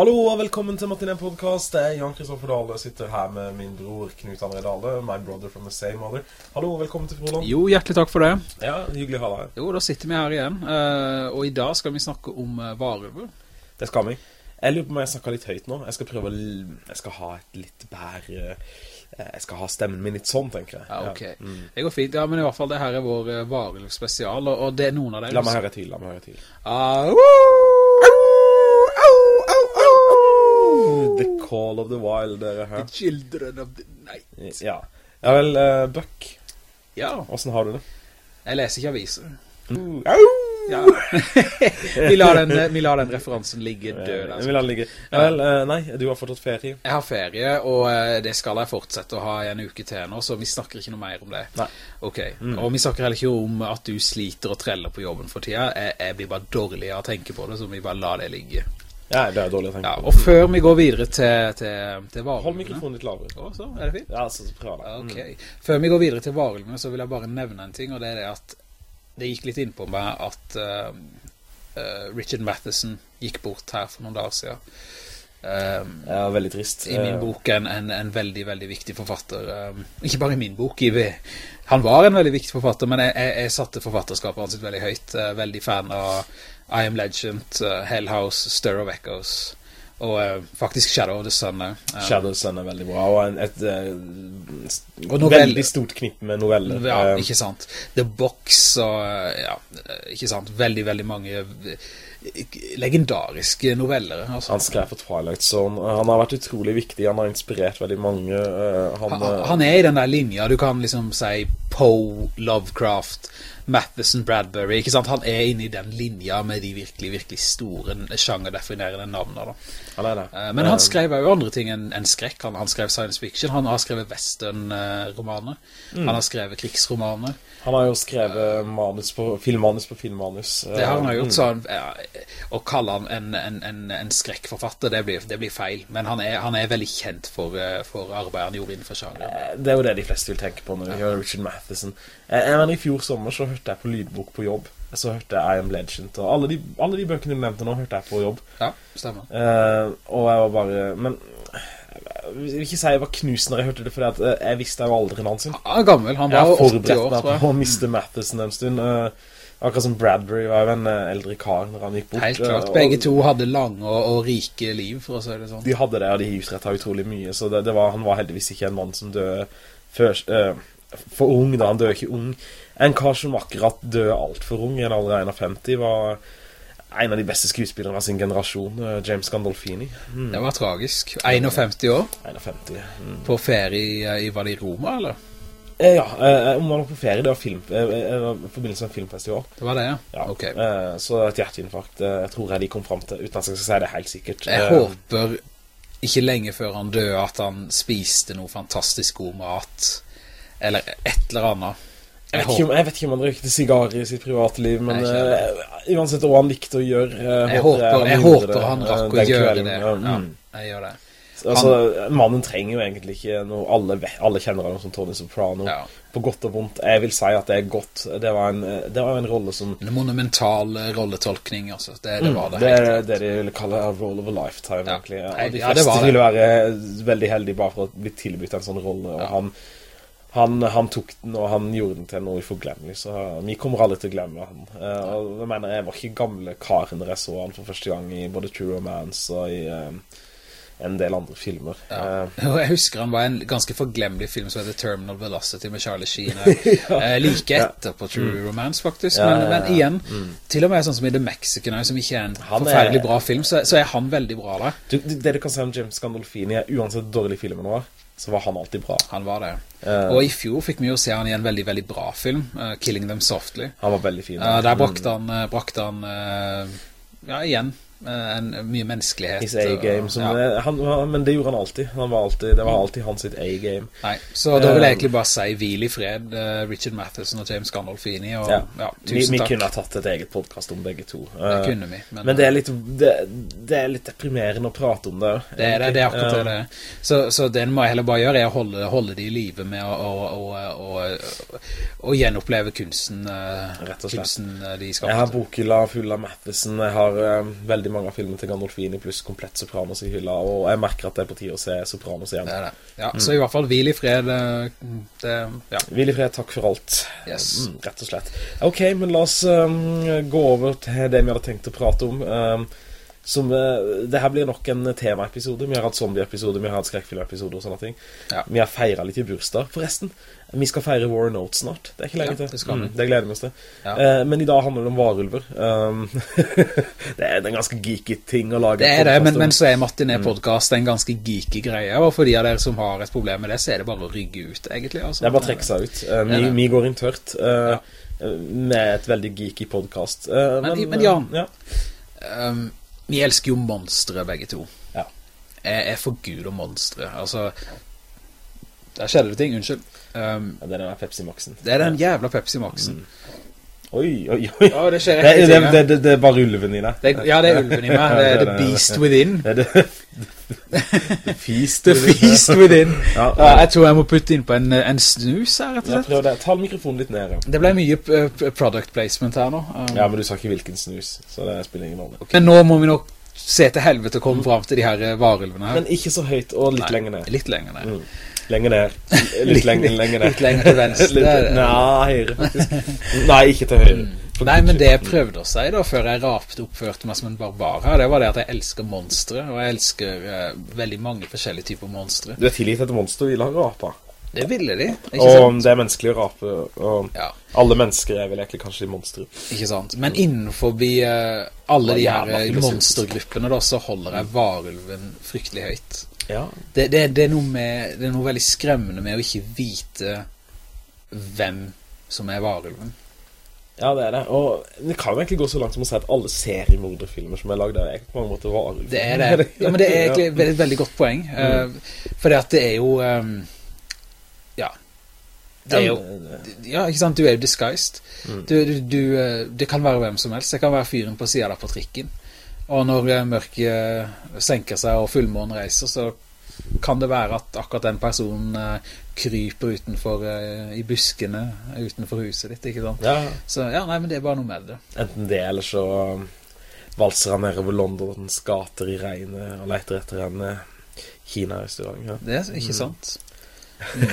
Hallo og velkommen til Martin podcast Det er Jan Kristoffer Dahle. Jeg sitter her med min bror Knut André Dahle. My brother from the same mother. Hallo og velkommen til Froland. Jo, hjertelig takk for det. Ja, hyggelig å ha deg her. Jo, da sitter vi her igjen. eh, og i dag skal vi snakke om uh, varulver. Det skal vi. Jeg lurer på om jeg snakker litt høyt nå. Jeg skal prøve Jeg skal ha et litt bedre eh, Jeg skal ha stemmen min litt sånn, tenker jeg. Ja, ok. Mm. Det går fint. Ja, men i hvert fall, det her er vår varulvspesial, og, og det er noen av dem. La meg høre til. La meg høre til. Ah, The Call of the Wild, dere her. The children of the night. Ja. Ja vel, uh, Buck. Ja, Hvordan har du det? jeg leser ikke aviser. Au! Ja. vi, lar den, vi lar den referansen ligge død. Altså. Vi lar den ligge. Ja vel, eh, nei, du har fortsatt ferie. Jeg har ferie, og eh, det skal jeg fortsette å ha i en uke til nå, så vi snakker ikke noe mer om det. Nei. Ok, og vi snakker heller ikke om at du sliter og treller på jobben for tida. Jeg, jeg blir bare dårlig av å tenke på det, så vi bare lar det ligge. Ja, det er dårlig å tenke Ja, og før vi går videre til, til, til varulvene Hold mikrofonen litt lavere. Å, så, er det fint? Ja, så prøv det. Ok. Før vi går videre til varulvene, så vil jeg bare nevne en ting, og det er det at det gikk litt inn på meg at uh, Richard Matheson gikk bort her for noen dager siden. Um, Ja, veldig trist. i min bok en, en, en veldig, veldig viktig forfatter. Um, ikke bare i min bok, i, han var en veldig viktig forfatter, men jeg, jeg, jeg satte forfatterskapet hans veldig høyt. Veldig fan av I Am Legend, uh, Hell House, Stir of Echoes, og uh, faktisk Shadow of the Sun. Uh, Shadow Sun er veldig bra, og en, et eh, Og noveller. veldig stort knipp med noveller. Ja, Eh, ikke sant. The Box og, uh, ja, ikke sant. Veldig, veldig mange uh, legendariske noveller. Altså. han skrev for Twilight Zone. Han har vært utrolig viktig, han har inspirert veldig mange. han, Han, han er i den der linja, du kan liksom si Poe, Lovecraft, Matheson, Bradbury, ikke sant? Han er inne i den linja med de virkelig, virkelig store sjangerdefinerende navnene da. Eh, Men han skrev jo andre ting enn en skrekk. Han, han skrev science fiction, han har skrevet western-romaner, Mm. han har skrevet krigsromaner. Han har jo skrevet manus på, filmmanus på filmmanus. Det har han jo Mm. gjort, så han, ja, å kalle han en, en, en, en skrekkforfatter, det blir, det blir feil. Men han er, han er veldig kjent for, eh, for arbeidet han gjorde innenfor sjangeren. Eh, Det er jo det de fleste vil tenke på når de hører Richard Matheson. Eh, Jeg mener, I fjor sommer så hørte jeg på lydbok på jobb. Så hørte jeg I Am Legend. Og alle de, alle de bøkene du nevnte nå, hørte jeg på jobb. Ja, stemmer. Eh, og jeg var bare Men jeg vil ikke si jeg var knusende når jeg hørte det, for jeg visste jo aldri navnet sin. Han er gammel, han var 80 forberedt år, meg tror jeg. på å miste Matheson en stund. eh, akkurat som Bradbury var jo en eh, eldre kar når han gikk bort. Helt eh, klart. Begge to hadde lange og, og rike liv, for å si det sånn. De hadde det, og de utrettet utrolig mye. Så det, det var, han var heldigvis ikke en mann som døde før, eh, for ung, da. Han døde ikke ung. En kar som akkurat døde altfor ung, i en alder av 51, var en av de beste skuespillerne av sin generasjon, eh, James Gandolfini. Mm. Det var tragisk. 51 år, 51. Mm. på ferie i, var det i Roma, eller? Eh, ja, eh, om han var på ferie, det var film, eh, eh, forbindelse med en filmfestival. Det var det, ja? Ja, Ok. eh, så et hjerteinfarkt, eh, jeg tror jeg de kom frem til, uten at jeg skal si det helt sikkert. Jeg Eh, håper ikke lenge før han døde at han spiste noe fantastisk god mat, eller et eller annet. Jeg Jeg vet, ikke om, jeg vet ikke om han røykte sigarer i sitt private liv, men uh, eh, uansett hva han likte å gjøre uh, jeg håper, han jeg håper det, han eh, rakk å gjøre det. Ja, Ja, mm. jeg gjør det. Altså, mannen trenger jo egentlig ikke noe Alle, alle kjenner han som Tony Soprano, Ja. på godt og vondt. Jeg vil si at det er godt. Det var en, eh, det var en rolle som En monumental eh, rolletolkning, altså. Det, det var det. Mm, Det er det de ville kalle a role of a lifetime, Ja. egentlig. Ja, de ja, det fleste det. ville være veldig heldige bare for å bli tilbytt en sånn rolle, og Ja. han, han, han tok den, og han gjorde den til noe uforglemmelig, så vi kommer aldri til å glemme han. Eh, og jeg mener, jeg var ikke gamle karen når jeg så han for første gang i både True Romance og i eh, en del andre filmer. Ja. Eh, jeg husker han var en ganske forglemmelig film som heter Terminal Velocity med Charlie Sheen. ja. Like etter på True Romance, faktisk. Mm. Ja, men, men igjen, til og med sånn som i The Mexican, som ikke er en Han er- forferdelig bra film, så, så er han veldig bra der. du, det du kan si om James Gandolfini er uansett dårlig filmen var, så var han alltid bra. Han var det. Uh, Og i fjor fikk vi jo se han i en veldig, veldig bra film, uh, Killing Them Softly. Han var veldig fin. Uh, der brakte han, brakte han ja, igjen, en, mye menneskelighet. His A-game, ja. eh, han, men det gjorde han alltid. Han var alltid det var alltid hans sitt A-game. Nei, så da vil jeg Eh, egentlig bare si hvil i fred, eh, Richard Matheson og James Gandolfini, og Ja. ja, Vi, vi kunne ha tatt et eget podcast om begge to. Det Eh, kunne vi, men, men det er, litt, det, det er litt deprimerende å prate om det. det er, det, det er akkurat det Eh. Så, så det må jeg heller bare gjøre, er å holde, holde det i live med å, å, å, å, gjenoppleve kunsten, eh, Rett og slett. kunsten eh, de Jeg har bokhylla full av Matheson. Jeg har eh, veldig veldig mange av filmene til Gandolfini pluss komplett Sopranos i hylla, og jeg merker at det er på tide å se Sopranos igjen. Det det. Ja, så i hvert fall hvil i fred. eh, Det, ja. Hvil i fred, takk for alt. Yes. Mm, rett og slett. Ok, men la oss um, gå over til det vi hadde tenkt å prate om. Um, som, uh, det her blir nok en temaepisode. Vi har hatt zombie-episode, vi har hatt skrekkfilm-episode og sånne ting. Ja. Vi har feiret litt i bursdag, forresten. Vi skal feire War Notes snart. Det er ikke lenge Ja, til. det. Mm, det gleder vi oss til. Ja. Eh, men i dag handler det om varulver. Um, det er en ganske geeky ting å lage. Det er det, men, men så er Martinet-podcast en ganske geeky greie, og for de av dere som har et problem med det, så er det bare å rygge ut, egentlig. Altså. Det er bare å trekke seg ut. Uh, vi, er vi går inn tørt eh, med et veldig geeky podcast. Eh, Men- men Jan. ja. Um, vi elsker jo monstre, begge to. Ja. Jeg er for gud og monstre. Altså, der skjedde det ting, unnskyld. Um, Ja, Det er den Pepsi Maxen. det er den jævla Pepsi Maxen. Oi, oi, oi. Ja, det skjer Det, det, det, det, det er bare ulven i deg. Ja, det er ulven i meg. Det er the beast within. Det er. The feast. The feast within. Ja, Ja, jeg tror jeg må putte inn på en, en snus her, rett og Ja, prøv det. Ta mikrofonen litt ned. Ja. Det ble mye uh, product placement her nå. Um, ja, men du sa ikke hvilken snus, så det spiller ingen rolle. Men nå må vi nok se til helvete å komme frem til de her eh, varulvene her. Men ikke så høyt, og litt Nei, lenger ned. Litt lenger ned. Mm. Lenger ned. Litt lenger, lenger ned. Litt lenger til venstre. Litt, nei, høyre faktisk. Nei, ikke til høyre. For Nei, men det jeg prøvde å si da, før jeg rapte oppførte meg som en barbar her, det var det at jeg elsker monstre, og jeg elsker uh, veldig mange forskjellige typer monstre. Du er tilgitt et monster og vil ha rapa. Det ville de, ikke Og sant? det er menneskelig å rape, og Ja, alle mennesker er vel egentlig kanskje monstre. ikke sant? Men innenfor eh, alle de her eh, monstergruppene da, så holder jeg varulven fryktelig høyt. Ja. Det, det, det, er noe med, det er noe veldig skremmende med å ikke vite hvem som er varulven. ja, det er det. Og det kan jo egentlig gå så langt som å si at alle seriemorderfilmer som er lagd, er på mange måter varulven. Det er det. Ja, men det er egentlig et veldig, godt poeng. Mm. Uh, for det at det er jo um. Det er jo Ja, ikke sant? Du er jo disguised. Mm. Du, du, du, eh, det kan være hvem som helst. Det kan være fyren på siden der på trikken. Og når eh, mørket senker seg og fullmånen reiser, så kan det være at akkurat den personen eh, kryper utenfor eh, i buskene utenfor huset ditt, ikke sant? Ja, Så ja, nei, men det er bare noe med det. enten det, eller så um, valser han nedover Londons gater i regnet og leter etter en eh, Kina-restaurant. Ja. Det er ikke sant. Mm.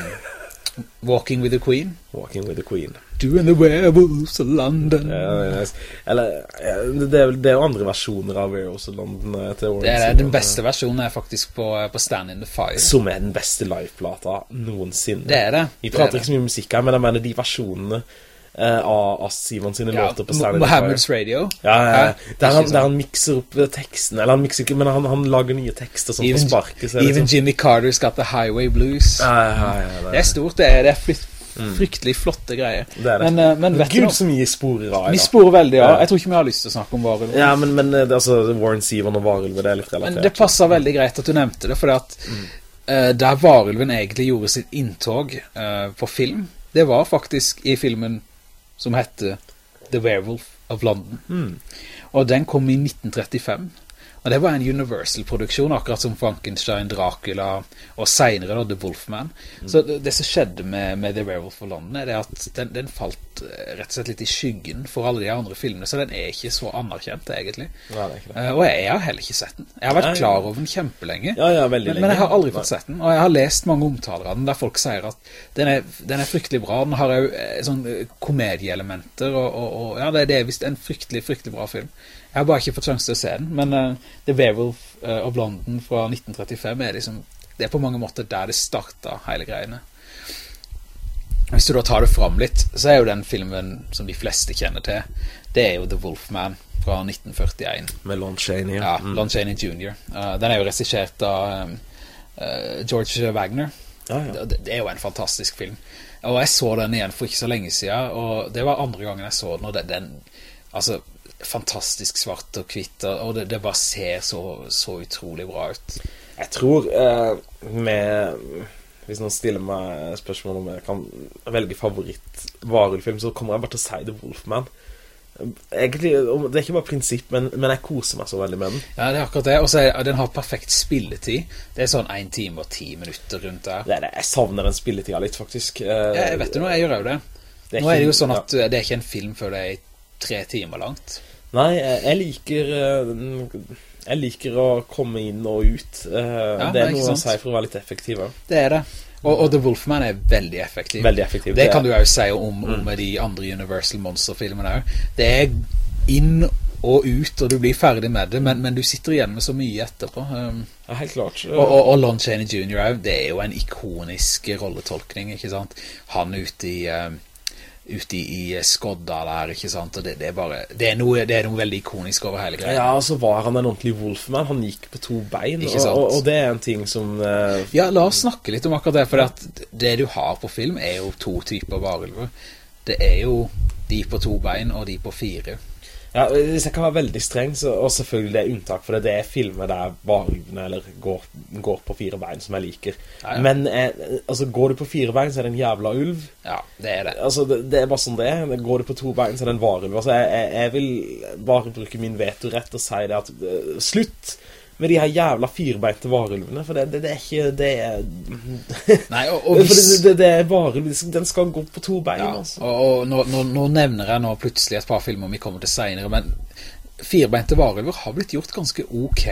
Walking with the Queen. Walking with the Queen. Doing the werewolves of London. Ja, nice. Eller, det, er, det er jo andre versjoner av Werewolves of London eh, til Det er Den beste versjonen er faktisk på, på Stand in the Fire. eh, Som er den beste liveplata noensinne. Det er det. Vi er prater det. ikke så mye musikk her, men jeg mener de versjonene eh, av, av Simon sine Ja, låter på in Fire. Mohammeds Radio. Ja, ja. Der, han, der han mikser opp eh, teksten Eller han mikser ikke, men han, han lager nye tekster som Even, sparket. even sånn- Jimmy Carter's got the highway blues. ja, ja, Det er stort, det er, det er flyt, fryktelig flotte greier. Det er det. Men, eh, men vet du Gud noe? så mye sporer av. Vi sporer veldig av. Ja. Jeg tror ikke vi har lyst til å snakke om varulv. Ja, men, men eh, altså, Warren Zevon og varulver, det er litt Men det passer veldig greit at du nevnte det, fordi at eh, der varulven egentlig gjorde sitt inntog uh, på film, det var faktisk i filmen som hette The Werewolf of London. Mm. Og den kom i 1935. Og det var en Universal-produksjon, akkurat som Frankenstein, Dracula og senere da The Wolfman. Så det, det som skjedde med, med The Werewolf of London er det at den, den falt eh, rett og slett litt i skyggen for alle de andre filmene, så den er ikke så anerkjent egentlig. Det. Eh, og jeg, har heller ikke sett den. Jeg har vært Nei, klar over den kjempelenge. Ja, ja, Men, men jeg har aldri fått sett den, og jeg har lest mange omtaler av den der folk sier at den er, den er fryktelig bra. Den har jo eh, sånn komedieelementer, og, og, og ja, det, det er visst en fryktelig, fryktelig bra film. Jeg har bare ikke fått sjanse til å se den, men uh, The Werewolf eh, of London fra 1935 er liksom, det er på mange måter der det startet hele greiene. Hvis du da tar det fram litt, så er jo den filmen som de fleste kjenner til, det er jo The Wolfman fra 1941. Med Lon Chaney. Ja, Mm. Lon Chaney Jr. Uh, den er jo regissert av um, uh, George Wagner. Ja, ja. Det, det er jo en fantastisk film. Og jeg så den igjen for ikke så lenge siden, og det var andre gangen jeg så den, og det, den, altså, fantastisk svart og hvitt, og det, det bare ser så, så utrolig bra ut. Jeg tror eh, med Hvis noen stiller meg spørsmål om jeg kan velge favoritt-varulfilm, så kommer jeg bare til å si The Wolfman. Egentlig, Det er ikke bare prinsipp, men, men jeg koser meg så veldig med den. Ja, det er akkurat det, og så er den har perfekt spilletid. Det er sånn 1 time og 10 minutter rundt der. Det er det. Jeg savner den spilletida litt, faktisk. Eh, Jeg vet du noe, jeg gjør jo det. det Nå er det jo sånn at ja. det er ikke en film før det er tre timer langt. Nei, jeg, liker eh, Jeg liker å komme inn og ut. Eh, Ja, det er noe å si for å være litt effektiv. Det er det. Og, og The Wolfman er veldig effektiv. Veldig effektiv. Det kan du jo si om, om de andre Universal Monster-filmene også. Det er inn og ut, og du blir ferdig med det, men, men du sitter igjen med så mye etterpå. Um, Ja, helt klart. og, og, og Lon Chaney Jr. det er jo en ikonisk rolletolkning, ikke sant? Han ute i... Um, ute i, skodda der, ikke sant? Det, det er bare, det er, noe, det er noe veldig ikonisk over hele greia. Ja, og så var han en ordentlig Wolfman. Han gikk på to bein, og, og, og det er en ting som uh... Ja, la oss snakke litt om akkurat det, for det du har på film er jo to typer varulver. Det er jo de på to bein og de på fire. Ja, hvis jeg kan være veldig streng, så, og selvfølgelig det er unntak for det, det er filmer der varulvene eller går, går på fire bein som jeg liker. Ja, ja. Men eh, altså, går du på fire bein, så er det en jævla ulv. Ja, det er det. Altså, det, det er bare sånn det er. Går du på to bein, så er det en varulv. Altså, jeg, jeg, jeg vil bare bruke min vetorett og si det at uh, slutt med de her jævla firebeinte varulvene, for det, det, det er ikke det er, Nei, og, og hvis... det, det, er varulv, den skal gå på to bein, Ja, altså. og, og nå, nå, nå nevner jeg nå plutselig et par filmer vi kommer til senere, men firebeinte varulver har blitt gjort ganske ok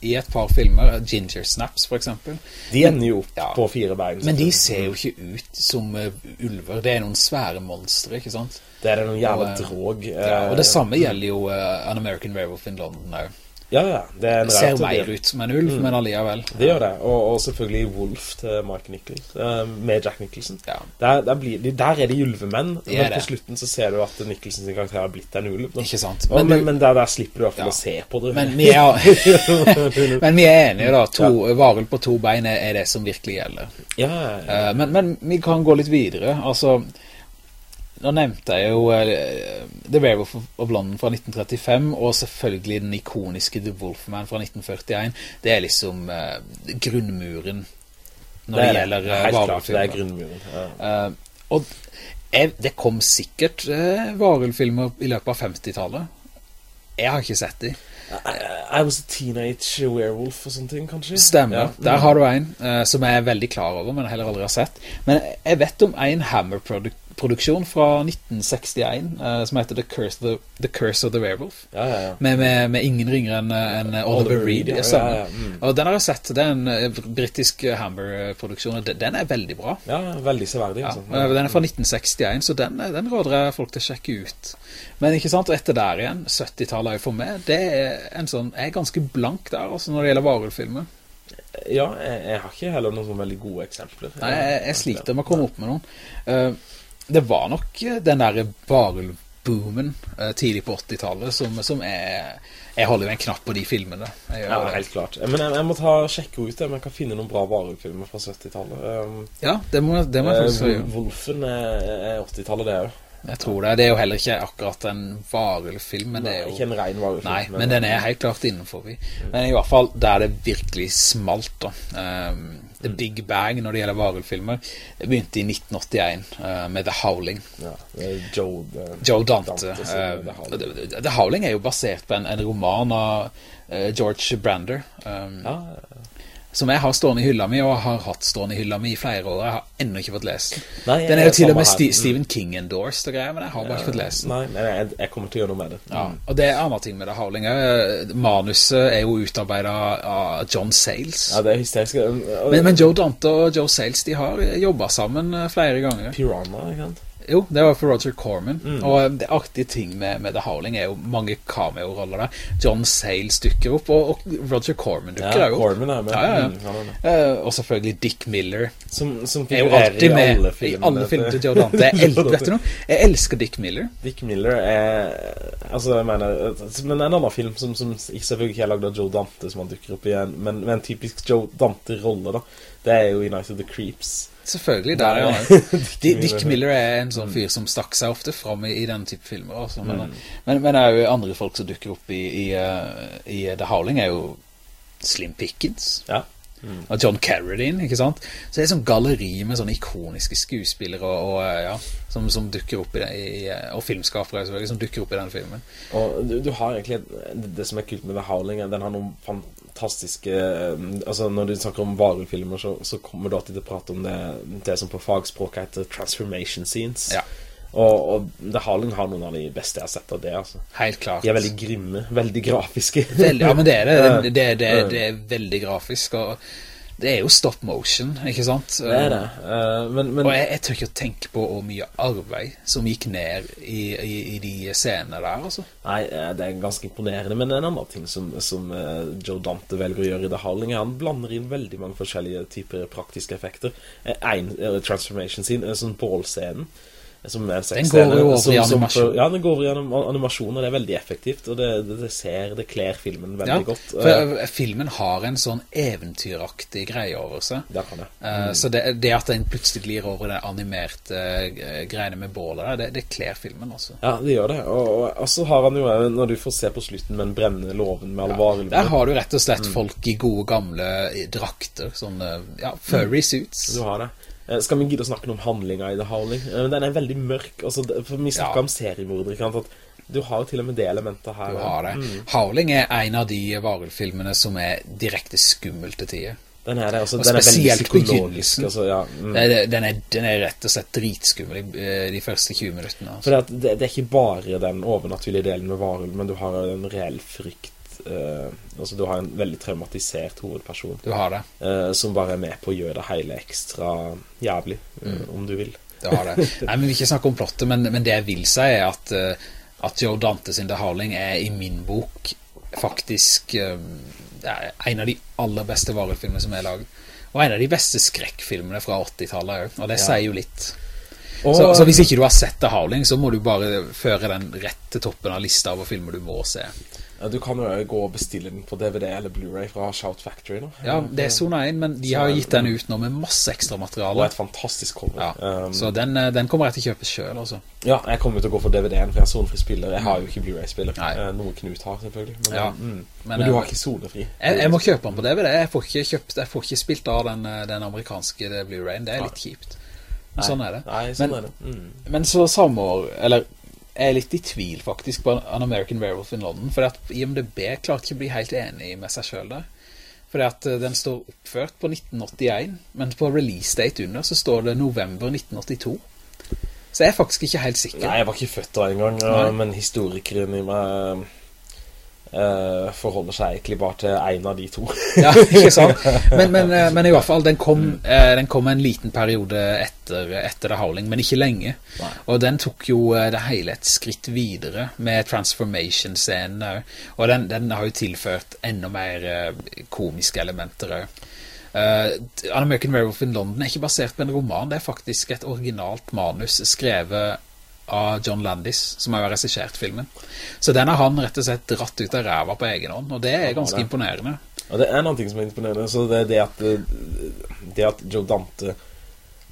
i et par filmer, Ginger Snaps for eksempel. De ender jo opp Ja. på fire bein. Men de ser jo ikke ut som uh, ulver, det er noen svære monstre, ikke sant? Det er noen jævla eh, drog. Ja, og det eh, samme gjelder jo uh, An American Werewolf in London også. Ja, ja. Det Det ser mer ut som en ulv, men allikevel. Det gjør det. Og, og selvfølgelig Wolf til Mark Nichols, eh, med Jack Nicholson. Ja. Der, der, blir, der er de ulvemenn, men på slutten så ser du at Nicholsons karakter har blitt en ulv. Ikke sant? Og, Men men, du- men, der, der slipper du i hvert fall å se på det. Men vi er, men vi er enige da, to, varel på to bein er, det som virkelig gjelder. ja, ja, ja. Eh, men, men vi kan gå litt videre. Altså, nå nevnte jeg jo uh, The Werewolf of London fra 1935, og selvfølgelig den ikoniske The Wolfman fra 1941. Det er liksom uh, grunnmuren når det, det gjelder uh, Helt klart, det er grunnmuren. Ja. Uh, og jeg, det kom sikkert uh, varulvfilmer i løpet av 50-tallet. Jeg har ikke sett de. I, I was a teenage werewolf og sånne ting, kanskje? Stemmer. Ja. Der har du en uh, som jeg er veldig klar over, men heller aldri har sett. Men jeg vet om en Hammer-produksjon fra 1961 uh, som heter The Curse, the, the Curse of the Werewolf. Ja, ja, ja. Med, med, med ingen ringere enn en Oliver Oliver Reed. Mm. Og den har jeg sett. Det er en eh, britisk Hammer-produksjon. og den- er veldig bra. Ja, veldig severdig. Altså. Den er fra 1961, så den, den råder jeg folk til å sjekke ut. Men ikke sant, og etter der igjen, 70-tallet er for meg, det er en sånn, jeg er ganske blank der, altså når det gjelder varulfilmer. Ja, jeg, jeg har ikke heller noen sånne veldig gode eksempler. Nei, jeg, jeg sliter med å komme opp med noen. Eh, det var nok eh, den der varulvboomen uh, tidlig på 80-tallet som, som er... Jeg holder jo en knapp på de filmene. Ja, det. helt klart. Men jeg, jeg må ta sjekke ut det, om jeg kan finne noen bra varulvfilmer fra 70-tallet. Um, Ja, det må, det må jeg faktisk gjøre. gjøre. Wolfen er, er 80-tallet, det er jo. Jeg tror det. Det er jo heller ikke akkurat en varulvfilm, men det er jo... Ikke en ren varulvfilm. Nei, men den er helt klart innenfor vi. Men i hvert fall der det virkelig smalt da. Um, The Big Bang når det gjelder varulvfilmer, begynte i 1981 uh, med The Howling. Ja, Joe, eh, Joe Dante. Dante uh, The Howling. The, Howling er jo basert på en, en roman av George Brander. Um, Ja, Som jeg har stående i hylla mi, og har hatt stående i hylla mi i flere år. Jeg har ennå ikke fått lest den. Nei, Den er jo til og med Mm. Stephen King endorsed og greier, men jeg har bare ikke fått lest den. Nei, men jeg, jeg kommer til å gjøre noe med det. Ja, og det er andre ting med det Howling. Manuset er jo utarbeidet av John Sayles. Ja, det er hysterisk. Men, men Joe Dante og Joe Sayles, de har jobbet sammen eh, flere ganger. Piranha, ikke sant? Jo, det var for Roger Corman. Mm. Og eh, det artige ting med, med The Howling er jo mange cameo-roller der. John Sayles dukker opp, og, og Roger Corman dukker Ja, opp. Corman er med. Ja, ja, ja. Mm, med. Eh, og selvfølgelig Dick Miller Som, som er jo alltid med i alle i filmene. alle filmene til Joe Dante. Jeg, el vet du noe? Jeg elsker Dick Miller. Dick Miller er Altså, jeg mener Men en annen film som, som selvfølgelig ikke er lagd av Joe Dante, som han dukker opp igjen, men, men en typisk Joe Dante-rolle, da. Det er jo i Night of the Creeps. Selvfølgelig, der er han. Dick, Dick Miller er en sånn fyr som stakk seg ofte fram i, i den type filmer. Også, men, men, men det er jo andre folk som dukker opp i, i, eh, i The Howling er jo Slim Pickens Ja. og John Carradine, ikke sant? Så det er sånn galleri med sånne ikoniske skuespillere og, og eh, ja, som, som dukker opp i, det, i eh, og filmskapere selvfølgelig, som dukker opp i den filmen. Og du, du har egentlig et- Det som er kult med The Howling, den har noen fantastiske eh, Altså, når du snakker om varulvfilmer, så, så kommer du alltid til å prate om det, det som på fagspråket heter transformation scenes. Ja. Og, og The Howling har noen av de beste jeg har sett av det, altså. Helt klart. De er veldig grimme, veldig grafiske. Veldig, ja, men det er det. Det, det, det, det er veldig grafisk, og det er jo stop motion, ikke sant? Det er det. Uh, men, men... Og jeg, jeg tør ikke å tenke på hvor mye arbeid som gikk ned i, i, i de scenene der, altså. Nei, eh, det er ganske imponerende, men en annen ting som, som uh, Joe Dante velger å gjøre i The Howling, han blander inn veldig mange forskjellige typer praktiske effekter. En transformation scene, sånn bålscenen, som er den går jo over i animasjon. ja, den går over i animasjon, og det er veldig effektivt, og det, det, det ser, det kler filmen veldig ja, godt. for uh, filmen har en sånn eventyraktig greie over seg. Det kan det. Mm. Uh, så det, det, at den plutselig glir over den animerte uh, greiene med bålet der, det, det kler filmen også. Ja, det gjør det. Og, og så har han jo, når du får se på slutten med en brennende loven med alvarlig... ja. Der har du rett og slett mm. folk i gode gamle drakter, sånne, ja, furry mm. suits. Du har det. Eh, skal vi gidde å snakke om handlinga i The Howling? Eh, den er veldig mørk. Altså, for vi snakker ja. om seriemordere. Du har til og med det elementet her. Du har det. Mm. Howling er en av de varulvfilmene som er direkte skummelt til tider. Den er altså, den er veldig psykologisk altså, ja, mm. den, er, den, er, rett og slett dritskummel eh, de første 20 minuttene altså. Det, det, er ikke bare den overnaturlige delen med varulv Men du har en reell frykt uh, Altså du har en veldig traumatisert hovedperson. Du har det. Uh, Som bare er med på å gjøre det hele ekstra jævlig uh, mm. Om du vil. Du har det. Nei, men vi vil ikke snakke om plottet Men, men det jeg vil si er at At Joe Dante sin The Howling er i min bok Faktisk En av de aller beste varulvfilmene som er laget. Og en av de beste skrekkfilmene fra 80-tallet Og det ja. sier jo litt. Og, så, så, hvis ikke du har sett The Howling Så må du bare føre den rett til toppen av lista Over filmer du må se du kan jo gå og bestille den på DVD eller Blu-ray fra Shout Factory nå. Ja, det er Zona 1, men de så, har gitt den ut nå med masse ekstra materiale. Og et fantastisk cover. Ja, um, så den, eh, den, kommer jeg til å kjøpe selv også. Ja, jeg kommer til å gå for DVD-en, for jeg er sonefri spiller. Jeg har jo ikke Blu-ray-spiller. Uh, noe Knut har, selvfølgelig. Men, ja, mm. men, men, du har ikke sonefri. Jeg, jeg, må kjøpe den på DVD. Jeg får ikke, kjøpt, jeg får ikke spilt av den, eh, den amerikanske Blu-rayen. Det er litt kjipt. Sånn er det. Nei, sånn er det. Mm. Men så samme år, eller jeg er litt i tvil faktisk på An American Werewolf in London, fordi at IMDb klarte ikke å bli helt enig med seg selv der. Fordi at eh, den står oppført på 1981, men på release date under så står det november 1982. Så jeg er faktisk ikke helt sikker. Nei, jeg var ikke født da en gang, men historikeren i meg Uh, forholder seg egentlig bare til en av de to. Ja, ikke sant? Men, men, uh, men, i hvert fall den kom, uh, den kom en liten periode etter, etter The Howling Men ikke lenge. Nei. Og den tok jo det hele et skritt videre Med transformation-scenen Og den, den, har jo tilført Enda mer komiske elementer An American Werewolf in London er ikke basert på en roman Det er faktisk et originalt manus Skrevet av John Landis, som har regissert filmen. Så den har han rett og slett dratt ut av ræva på egen hånd, og det er ganske det. imponerende. Og det er noen ting som er imponerende, så det det at, det at Joe Dante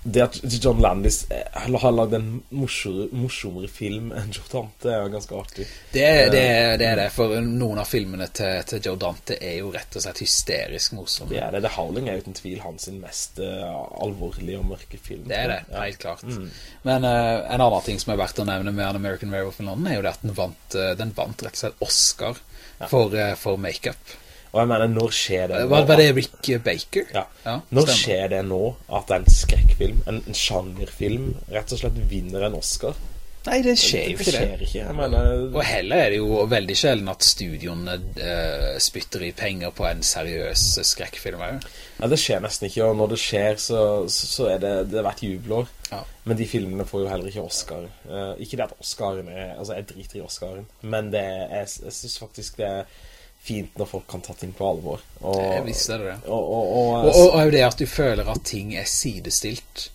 det at John Landis eh, har lagd en morsomere film enn Joe Dante er ganske artig. Det, det, det, er det, for noen av filmene til, til, Joe Dante er jo rett og slett hysterisk morsomme. Det er det. The Howling er uten tvil hans mest uh, alvorlige og mørke film. Det er det, helt klart. Mm. Men uh, en annen ting som er verdt å nevne med An American Werewolf in London er jo det at den vant, uh, den vant rett og slett Oscar for, for make-up. Og jeg mener, når skjer det nå? Var, var det Rick Baker? Ja. ja når skjer det nå at en skrekkfilm, en, en sjangerfilm, rett og slett vinner en Oscar? Nei, det skjer jo ikke det. Skjer ikke, mener... Og heller er det jo veldig sjelden at studioene uh, spytter i penger på en seriøs skrekkfilm. Ja, det skjer nesten ikke, og når det skjer, så, så er det, det har vært jubelår. Ja. Men de filmene får jo heller ikke Oscar. Uh, ikke det at Oscaren er, altså jeg driter i Oscaren, men det jeg, jeg synes faktisk det er fint når folk kan ta ting på alvor. Og, jeg visste det. Og, og, og, og, det at du føler at ting er sidestilt.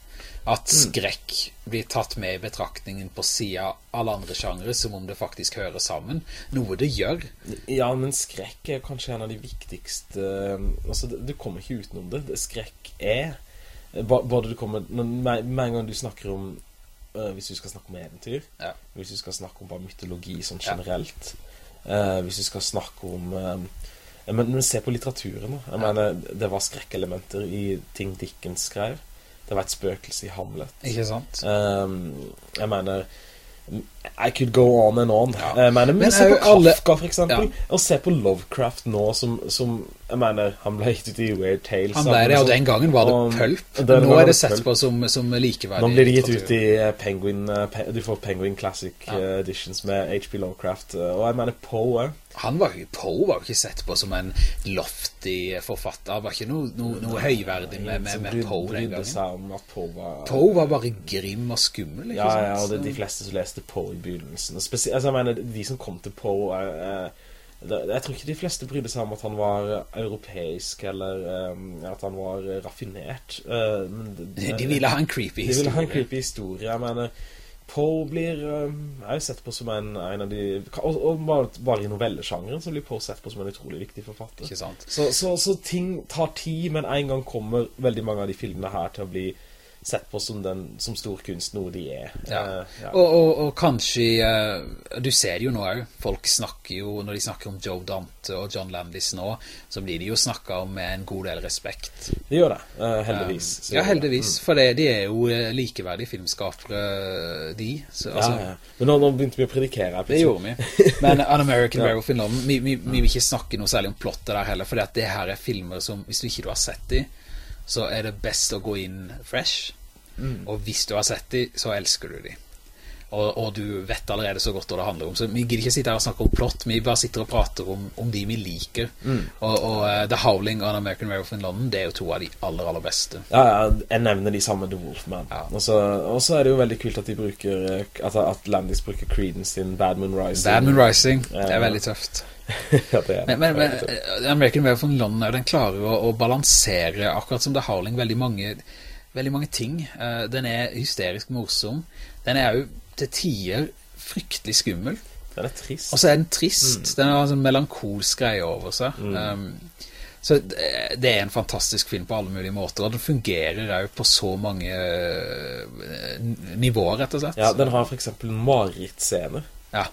At mm. skrekk blir tatt med i betraktningen på siden av alle andre sjangere, som om det faktisk hører sammen. Noe det gjør. Ja, men skrekk er kanskje en av de viktigste... Altså, du kommer ikke utenom det. Skrekk er... Både du kommer... Med en gang du snakker om... Uh, hvis du skal snakke om eventyr, ja. hvis du skal snakke om bare mytologi sånn generelt, Uh, hvis vi skal snakke om eh, men, men, se på litteraturen da. Jeg mener, det var skrekkelementer i ting Dickens skrev Det var et spøkelse i Hamlet Ikke sant? Um, jeg mener I could go on and on. Ja. Jeg mener, men, se på Kafka, for eksempel. Ja. Og se på Lovecraft nå, som, som jeg mener, han ble gitt ut i Weird Tales. Han ble det, og den gangen var det pølp pulp. Nå er det sett på som, som likeverdig. Nå blir det gitt ut i eh, Penguin eh, Du får Penguin Classic Ja. eh, editions med HP Lovecraft eh, Og jeg mener Poe. Han var jo, Poe var jo ikke sett på som en loftig forfatter. Han var ikke noe, noe, noe høyverdig med, med, med Poe den gangen. Poe var Poe var bare grim og skummel, Ja, ja, og det er de fleste som leste Poe i begynnelsen. Spesi- altså, jeg mener, de som kom til Poe Jeg tror ikke de fleste brydde seg om at han var europeisk, eller eh, at han var raffinert. Eh, men De ville ha en creepy historie. De ville ha en creepy historie. Jeg mener, Poe blir eh, har jo sett på som en, en av de Og, og bare, bare i novellesjangeren så blir Poe sett på som en utrolig viktig forfatter. Ikke sant? Så, så, så ting tar tid, men en gang kommer veldig mange av de filmene her til å bli sett på som, den, som stor kunst, noe de er. Ja. Uh, ja. Og, og, og kanskje uh, Du ser jo nå òg. Folk snakker jo Når de snakker om Joe Dante og John Landis nå, så blir de jo snakka om med en god del respekt. De gjør det, uh, heldigvis. Um, Ja, heldigvis, det. heldigvis. For det, de er jo likeverdige filmskapere, de. Så, altså, ja. Men nå, nå begynte vi å predikere. Det gjorde vi. Men An American. Werewolf in London vi, vi, vi vil ikke snakke noe særlig om plottet der heller, for det her er filmer som Hvis du ikke du har sett de, så er det best å gå inn fresh. Mm. Og hvis du har sett de, så elsker du de. Og, og du vet allerede så godt hva det handler om. Så vi gidder ikke sitte her og snakke om plott, vi bare sitter og prater om, om de vi liker. Mm. Og, og uh, The Howling og The American Werewolf in London, det er jo to av de aller, aller beste. Ja, ja, jeg nevner de samme The Wolfman. Ja. Og så er det jo veldig kult at de bruker At, at Landis bruker Creedence sin Bad Moon Rising. Bad Moon Rising, det er veldig tøft. ja, det er Men, men, men tøft. eh, American Werewolf in London den klarer å, å balansere, akkurat som The Howling, veldig mange, veldig mange ting. Uh, den er hysterisk morsom. Den er jo til tider fryktelig skummel. Den er trist. Og så er den trist. Den har en sånn melankolsk greie over seg. Um, så det, er en fantastisk film på alle mulige måter, og den fungerer jo på så mange eh, nivåer, rett og slett. Ja, den har for eksempel marerittscener. Ja.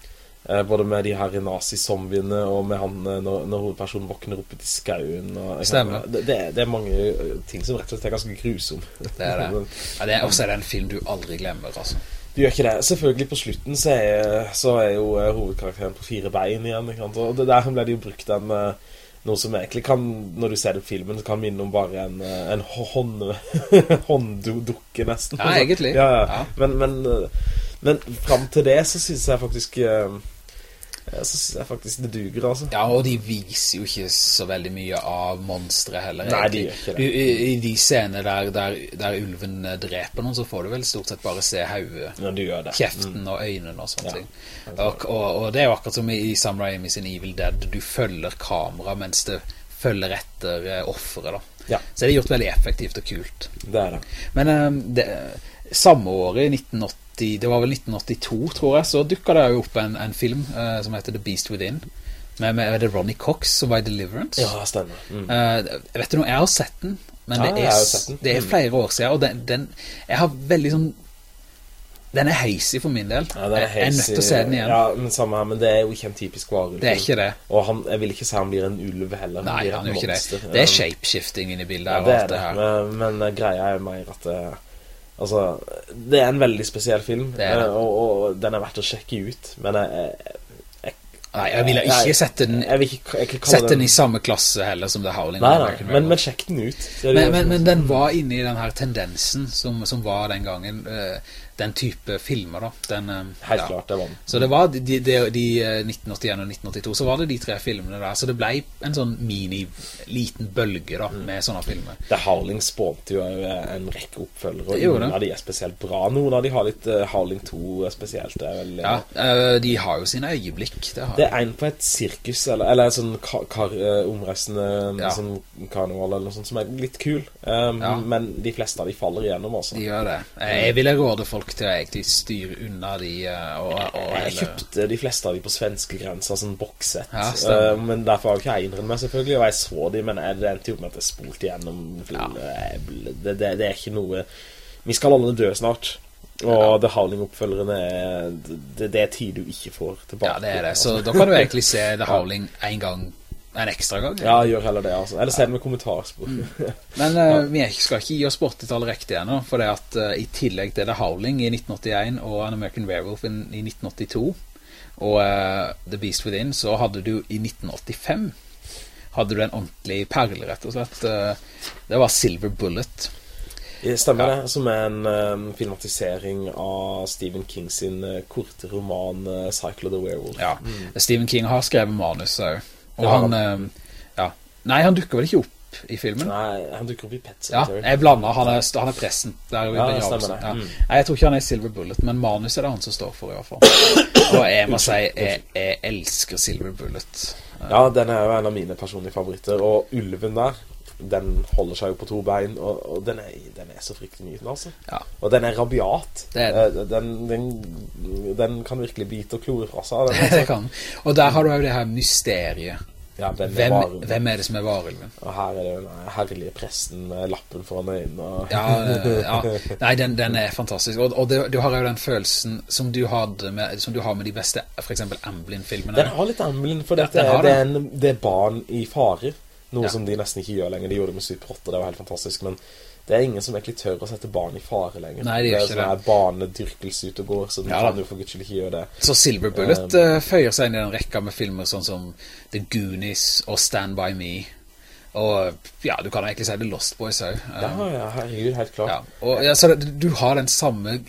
Eh, både med de her nazi-zombiene og med han eh, når, når hovedpersonen våkner opp i skauen. Og, Stemmer. Det, det, er- mange ting som rett og slett er ganske grusom. Det er det. Ja, det er, også er det en film du aldri glemmer, altså. Du gjør ikke det. Selvfølgelig på slutten så er, så er jo eh, hovedkarakteren på fire bein igjen. Og det der ble det jo brukt en eh, noe som egentlig kan, når du ser det på filmen, så kan minne om bare en, eh, en hånd, hånddukke nesten. Ja, egentlig. Ja, ja. Ja. Men, men, men frem til det så synes jeg faktisk eh, Så synes jeg faktisk det duger, altså. Ja, og de viser jo ikke så veldig mye av monstre heller. Nei, de gjør ikke det. Du, i, I de scener der, der, der ulven dreper noen, så får du vel stort sett bare se hauet, Ja, du kjeften og øynene og sånne Ja. ting. Og, og, og det er jo akkurat som i Sam Raimi sin Evil Dead, du følger kamera mens det følger etter eh, offeret da. Ja, Så det er gjort veldig effektivt og kult. det er det. Men eh, det, samme året, i 1980, det var vel 1982 tror jeg, så dukket det jo opp en, en film uh, som heter The Beast Within, med, med det Ronnie Cox som var i Deliverance. Ja, stemmer. Mm. Uh, vet du noe, jeg har sett den, men Ja, det, er, sett den. det er Mm. flere år siden, og den, den jeg har veldig sånn den er heisig for min del. Ja, jeg, er nødt til å se den igjen. Ja, men samme her, men det er jo ikke en typisk varulv. Det er ikke det. Og han, jeg vil ikke si han blir en ulv heller. Nei, han, han er jo ikke det. Det er shapeshifting inne i bildet Ja, det er det det. Men, men greia er mer at det, Altså, det er en veldig spesiell film, Det det. eh, og, og den er verdt å sjekke ut. Men jeg, jeg, Nei, jeg ville ikke jeg- sette den, jeg ikke, jeg sette den i samme klasse heller som The Howling. Nei, nei, men, men sjekk den ut. Men, men, men den var inne i den her tendensen som, som var den gangen, eh, den type filmer da. Den, eh, Helt ja. klart, det var den. Så det var de, de, de eh, 1981 og 1982, så var det de tre filmene der. Så det ble en sånn mini, liten bølge da, Mm. med sånne filmer. The Howling spånte jo en rekke oppfølgere, og det. av de er spesielt bra. Noen av de har litt uh, Howling 2 spesielt. Det er vel Ja, uh, de har jo sine øyeblikk, det har Det de. er en på et sirkus, eller, eller en sånn kar, kar, eh, omreisende Ja. sånn karneval eller noe sånt, som er litt kul. Um, Ja. Men de fleste av de faller igjennom, også De gjør det. Eh, Jeg ville råde folk til å egentlig styre unna de eh, og, og Jeg kjøpte de fleste av de på svenskegrensa, sånn bokssett. Ja. Eh, men derfor har jo ikke jeg innrømt meg, selvfølgelig. Og jeg så de, men det endte jo med at jeg spolte igjennom. Ja. Eh, Det, det, det er ikke noe Vi skal alle dø snart. Og The Howling-oppfølgerne er det, det er tid du ikke får tilbake. Ja, det er det. Så da kan du egentlig se The Howling en gang en ekstra gang. Ja, gjør heller det, altså. Eller send med kommentarspor. Mm. Men uh, vi skal ikke gi oss bort i tall riktig ennå, for det at uh, i tillegg til The Howling i 1981 og An American Werewolf i 1982 og uh, The Beast Within, så hadde du i 1985 hadde du en ordentlig perle, rett og slett. det var Silver Bullet. Stemmer det, som er en um, filmatisering av Stephen King sin korte roman Cycle of the Werewolf. Ja, mm. Stephen King har skrevet manus også. Og han, han ja. Nei, han dukker vel ikke opp i filmen? Nei, han dukker opp i Pet Sematary. Ja, jeg blander, han er, han er pressen Er ja, det stemmer det. Ja. Mm. Nei, jeg tror ikke han er Silver Bullet, men manus er det han som står for i hvert fall. Og jeg må si, jeg, jeg elsker Silver Bullet. Ja, den er jo en av mine personlige favoritter, og ulven der, den holder seg jo på to bein, og, og den, er, den, er, så fryktelig nyten, altså. Ja. Og den er rabiat. Det er eh, den. Den, den, kan virkelig bite og klore fra seg. Den, det kan. Og der har du jo det her mysteriet ja, hvem, hvem, er det som er varulven? Og her er det den herlige presten med lappen foran øynene. Og... ja, ja, nei, den, den, er fantastisk. Og, og det, du har jo den følelsen som du, med, som du har med de beste, for eksempel Amblin-filmene. Den har litt Amblin, for dette, ja, det, er en, det, er barn i fare. Noe som de nesten ikke gjør lenger. De gjorde det med Super 8, det var helt fantastisk. Men det er ingen som egentlig tør å sette barn i fare lenger. Nei, det, gjør ikke det. er sånn barnedyrkelse ute og går, så de ja, kan jo for guds ikke gjøre det. Så Silver Bullet um, føyer seg inn i den rekka med filmer sånn som The Goonies og Stand By Me. Og ja, du kan egentlig si The Lost Boys. Um, ja, ja, herregud, helt klart. Ja, og ja, så det, du har den samme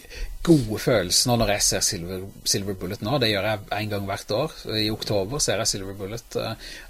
gode følelsen når jeg ser Silver, Silver, Bullet nå. Det gjør jeg en gang hvert år. I oktober ser jeg Silver Bullet.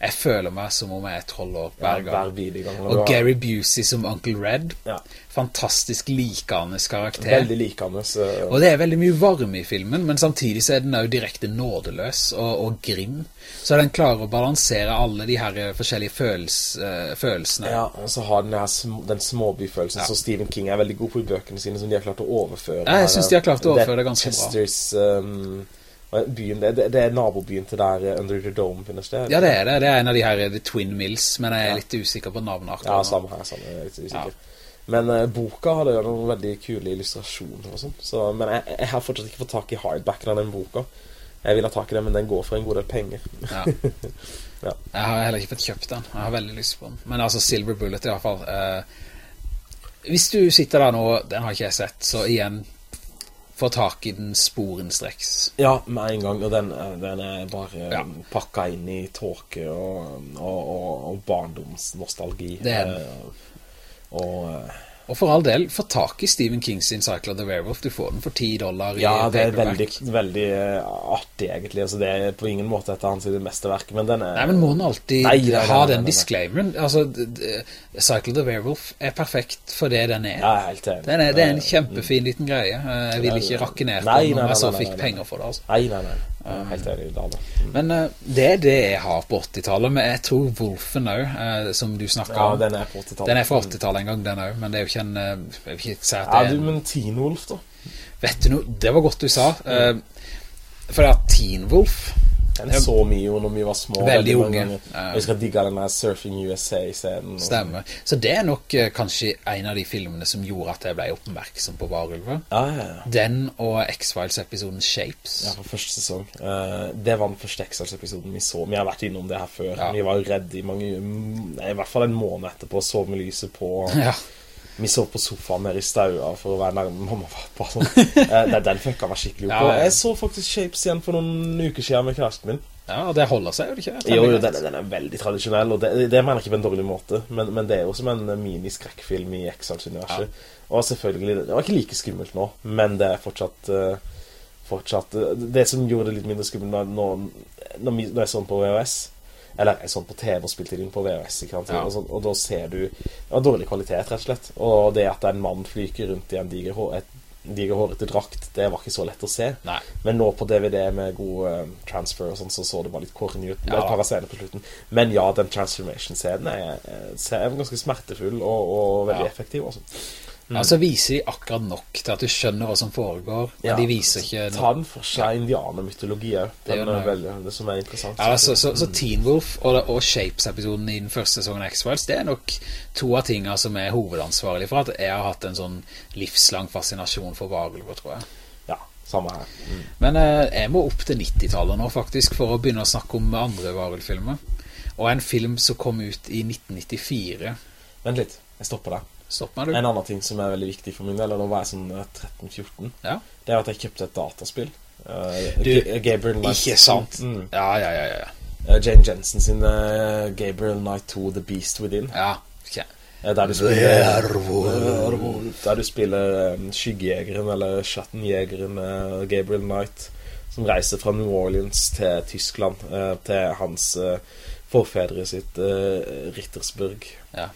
Jeg føler meg som om jeg er 12 år hver gang. Ja, gang og Gary Busey som Uncle Red. Ja. Fantastisk likende karakter. Veldig likende. Så... Og det er veldig mye varme i filmen, men samtidig så er den jo direkte nådeløs og, og grim. Så den klarer å balansere alle de her forskjellige følels, uh, følelsene. Ja, og så har den, sm den småbyfølelsen ja. som Stephen King er veldig god på i bøkene sine, som de har klart å overføre. Ja, jeg synes de har klart å overføre det, ganske Chester's, bra. Um, byen, det, det, er nabobyen til der uh, Under the Dome finnes det? Ja, det er det. Det er en av de her The Twin Mills, men jeg er litt usikker på navnet. Ja, samme her, samme, jeg er litt usikker. Ja. Men uh, boka hadde jo noen veldig kule illustrasjoner og sånt, så, men jeg, jeg, har fortsatt ikke fått tak i hardbacken av den boka. Jeg vil ha tak i den, men den går for en god del penger. Ja. ja. Jeg har heller ikke fått kjøpt den. Jeg har veldig lyst på den. Men altså Silver Bullet i hvert fall. Uh, hvis du sitter der nå, den har ikke jeg sett, så igjen få tak i den sporenstreks. Ja, med en gang, og den, eh, den er bare ja. pakket inn i tåke og, og, og, og barndomsnostalgi. Det er den. Og, og... Eh, og for all del, få tak i Stephen Kings in Cycle of the Werewolf. Du får den for 10 dollar ja, det er veldig, veldig uh, artig egentlig. Altså, det er på ingen måte etter hans mesterverk, men den er... Nei, men må den alltid nei, nei, nei, ha den disclaimeren? Altså, Cycle of the Werewolf er perfekt for det den er. Ja, helt enig. Den er, det er en kjempefin liten greie. Eh, jeg vil ikke rakke ned på den når jeg så fikk penger for det, altså. Nei, nei, nei. Helt enig, da Mm. Men uh, det er det jeg har på 80-tallet, men jeg tror Wolfen også, uh, som du snakker ja, om. den er på 80-tallet. Den er fra 80-tallet en gang, den også, men det er jo ikke en... Jeg vil ikke si at det er... Ja, du, men Teen Wolf da? Vet du noe, det var godt du sa. Mm. for det er Teen Wolf den så mye jo når vi var små. Veldig unge. Jeg husker digga den der Surfing USA-scenen. Stemmer. Så det er nok uh, kanskje en av de filmene som gjorde at jeg ble oppmerksom på Varulver. Ja, ja, ja. Den og X-Files-episoden Shapes. Ja, for første sesong. Uh, det var den første X-Files-episoden vi så. Vi har vært innom det her før. Vi var jo redde i mange... I hvert fall en måned etterpå, så med lyset på... Ja vi så på sofaen nede i staua for å være nærmere mamma og pappa. Sånn. Eh, den fucka meg skikkelig opp. Ja, ja. Jeg så faktisk Shapes igjen for noen uker siden med kjæresten min. Ja, og det holder seg jo ikke. Jo, jo den, den, er veldig tradisjonell, og det, det mener jeg ikke på en dårlig måte. Men, men det er jo som en mini-skrekkfilm i Exxon-universet Ja. Og selvfølgelig, det var ikke like skummelt nå, men det er fortsatt... Uh, fortsatt uh, det som gjorde det litt mindre skummelt når, når, når jeg så den på VHS eller sånn på TV og spilte inn på VHS ja. og, så, og, da ser du ja, dårlig kvalitet rett og slett og det at en mann flyker rundt i en diger, diger hårete drakt det var ikke så lett å se Nei. men nå på DVD med god um, transfer og sånn så så det bare litt korny ut ja. et par scener på slutten men ja, den transformation-scenen er, er, ganske smertefull og, og veldig effektiv også Mm. Altså viser de akkurat nok til at du skjønner hva som foregår, men ja, de viser ikke... Ta den for seg indianermytologi, det er veldig, det som er interessant. Ja, altså, så, så, Teen Wolf og, og Shapes-episoden i den første sesongen X-Files, det er nok to av tingene som er hovedansvarlige for at jeg har hatt en sånn livslang fascinasjon for varulver, tror jeg. Ja, samme her. Mm. Men eh, jeg må opp til 90-tallet nå faktisk, for å begynne å snakke om andre varulvfilmer. Og en film som kom ut i 1994. Vent litt, jeg stopper deg. Stopp meg, du. En annen ting som er veldig viktig for min del, og nå var jeg sånn eh, 13-14, Ja. det er at jeg kjøpte et dataspill. Uh, Du, Gabriel Knight. Ikke sant? Mm. Ja, ja, ja, ja. Eh, Jane Jensen sin uh, Gabriel Knight 2 The Beast Within. Ja, ok. Eh, Der du spiller Der du spiller um, skyggejegeren Eller Schattenjegeren eh, Gabriel Knight Som reiser fra New Orleans til Tyskland eh, Til hans eh, forfedre sitt eh, Rittersburg Ja.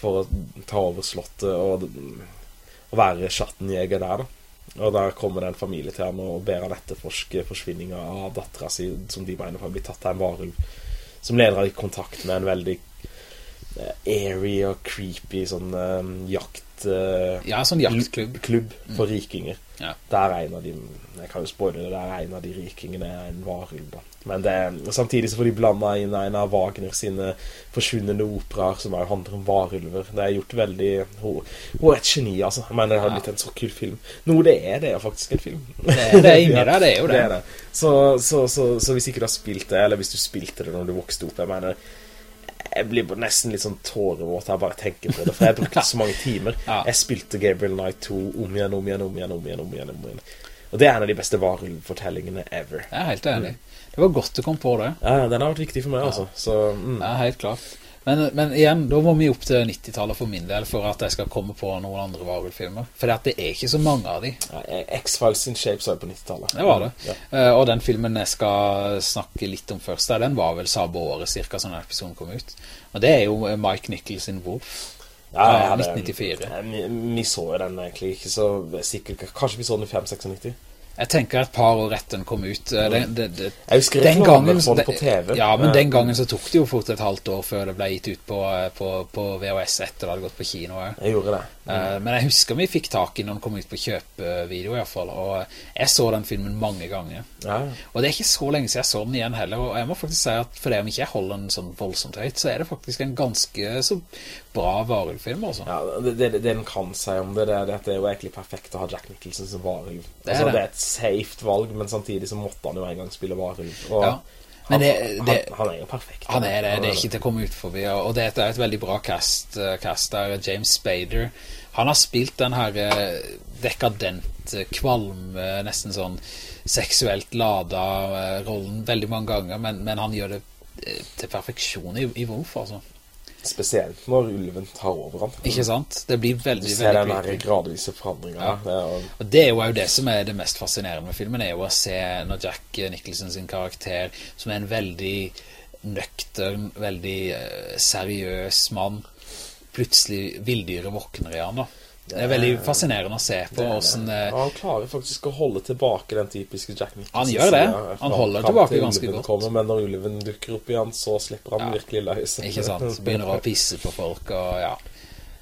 For å ta over slottet Og, og være chattenjeger der da og der kommer det en familie til ham og ber han etterforske forsvinningen av datteren sin, som de mener har blitt tatt av en varulv. Som leder han i kontakt med en veldig airy og creepy sånn um, jakt... Uh, Ja, sånn jaktklubb. klubb for rikinger. Ja. Der er en av de, jeg kan jo spoile det, der er en av de rikingene en varulv da. Men det, samtidig så får de blanda inn en av Wagner sine forsvunnende operaer som er, handler om varulver. Det er gjort veldig, hun, hun er et geni altså. Jeg mener det har Ja. blitt en så kul film. Noe det er, det er faktisk en film. Det er- det er inni der, det er jo det. er det. Så, så, så, så hvis ikke du har spilt det, eller hvis du spilte det når du vokste opp, jeg mener, jeg blir nesten litt sånn tårevåt av bare tenker på det, for jeg brukte så mange timer. Ja. Jeg spilte Gabriel Knight 2 om igjen, om igjen, om igjen, om igjen, om igjen, om igjen. Og det er en av de beste varulvfortellingene ever. Jeg er helt enig. Det var godt du kom på det. Ja, den har vært viktig for meg, altså. Så, mm. Ja, helt klart. Men, men igjen, da må vi opp til 90-tallet for min del for at jeg skal komme på noen andre varulvfilmer. For det er ikke så mange av de. Ja, X-Files sin shape var på 90-tallet. Det var det. Ja. Uh, og den filmen jeg skal snakke litt om først, der, den var vel sabo-året, cirka sånn episoden kom ut. Og det er jo eh, Mike Nichols sin Wolf. Ja, Ja, 1994. Ja, Vi, vi så den egentlig ikke så sikkert. Kanskje vi så den i 5-96. Jeg tenker et par år etter den kom ut. eh, Det, det, det, Jeg husker den gangen, den på TV. Ja, men den gangen så tok det jo fort et halvt år før det ble gitt ut på, eh, på, på VHS etter det hadde gått på kino. Jeg gjorde det. Mm. Men jeg husker vi fikk tak i når den kom ut på kjøpevideo i hvert fall, og jeg så den filmen mange ganger. Ja, Og det er ikke så lenge siden jeg så den igjen heller, og jeg må faktisk si at for det om ikke jeg holder den sånn voldsomt høyt, så er det faktisk en ganske så bra varulvfilm, altså. Ja, det, det, det den kan si om det, det det er jo egentlig perfekt å ha Jack Nicholson som varulv. Det er altså, det. er et safe valg, men samtidig så måtte han jo en gang spille varulv. Og Ja, men han, han, han er jo perfekt. Han er det, det er ikke til å komme ut forbi, og det er et veldig bra cast, eh, cast der, James Spader. Han har spilt den her eh, dekadent, eh, kvalm, eh, nesten sånn seksuelt lada eh, rollen veldig mange ganger, men, men han gjør det eh, til perfeksjon i, i Wolf, altså. Spesielt når ulven tar over han. Ikke sant? Det blir veldig, veldig, Du ser den gradvise forandringen. Ja. Det er, Og det er jo det som er det mest fascinerende med filmen, er jo å se når Jack Nicholson sin karakter, som er en veldig nøktern, veldig eh, seriøs mann, plutselig vildyre våkner i han da. Det er veldig fascinerende å se på hvordan Ja, eh, han klarer faktisk å holde tilbake den typiske Jack Nicholson. Han gjør det. Han holder tilbake til ganske godt. Kommer, men når ulven dukker opp igjen, så slipper han Ja. virkelig løs. Ikke sant? Begynner å pisse på folk og ja. ja